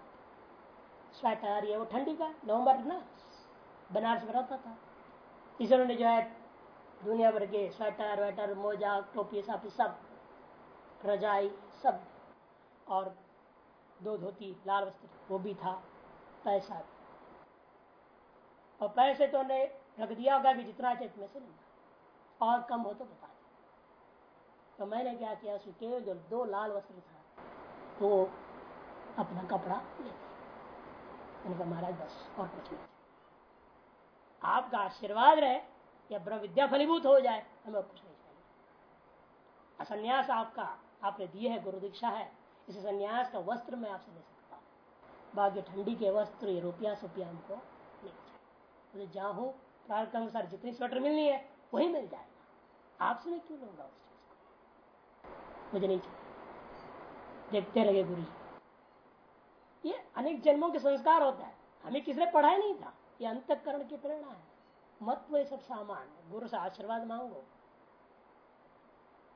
A: स्वेटर, ये वो ठंडी का, नवंबर ना, बनारस में रहता था। इस उन्होंने जो है, दुनिया भर के स्वेटर, वेटर, मोजा, टोपी सब सब, रजाई सब और दो धोती, लाल वस्त्र, वो भी था। पैसा और पैसे तो ने रख दिया होगा कि जितना चाहिए इतने से नहीं और कम हो तो बता दे। तो मैंने क्या किया उसके जो दो लाल वस्त्र था तो अपना कपड़ा ले कहा, महाराज, बस, और कुछ नहीं। आपका आशीर्वाद रहे, या ब्रह्म विद्या फलीभूत हो जाए, हमें कुछ नहीं चाहिए। असन्यास आपका, आपने दिए है, गुरु दीक्षा है। इस संन्यास का वस्त्र मैं आपसे ले सकता बाकी ठंडी के वस्त्र रुपया सुपिया हमको नहीं चाहिए जहाँ हो प्रार के अनुसार जितनी स्वेटर मिलनी है, वही मिल जाएगा। आपसे मैं क्यों लूँगा उस चीज़ को? मुझे नहीं चाहिए देखते रहे गुरु जी। ये अनेक जन्मों के संस्कार होता है। हमें किसने पढ़ाया नहीं था? ये अंतकरण की प्रेरणा है। मत वो सब सामान गुरु से आशीर्वाद मांगो।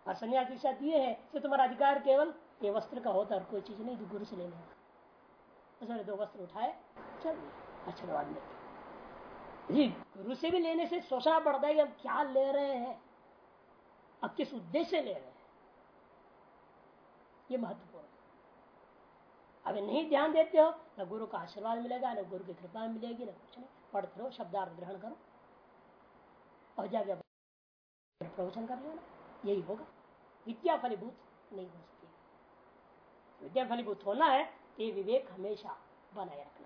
A: और संन्यास के साथ ये है कि तुम्हारा अधिकार केवल ये वस्त्र का होता और कोई चीज़ नहीं जो गुरु से लेना उसने दो वस्त्र उठाए, चल आशीर्वाद ले। गुरु से भी लेने से सोचना पड़ता है कि हम क्या ले रहे हैं, अब किस उद्देश्य ले रहे हैं। ये महत्वपूर्ण अभी नहीं ध्यान देते हो, न गुरु का आशीर्वाद मिलेगा, न गुरु की कृपा मिलेगी, न कुछ नहीं। पढ़ते रहो, शब्दार्थ ग्रहण करो। और जाके प्रवचन कर लेना। यही होगा। विद्या फलीभूत नहीं हो सकती। विद्या फलीभूत होना है ये विवेक हमेशा बनाए रखना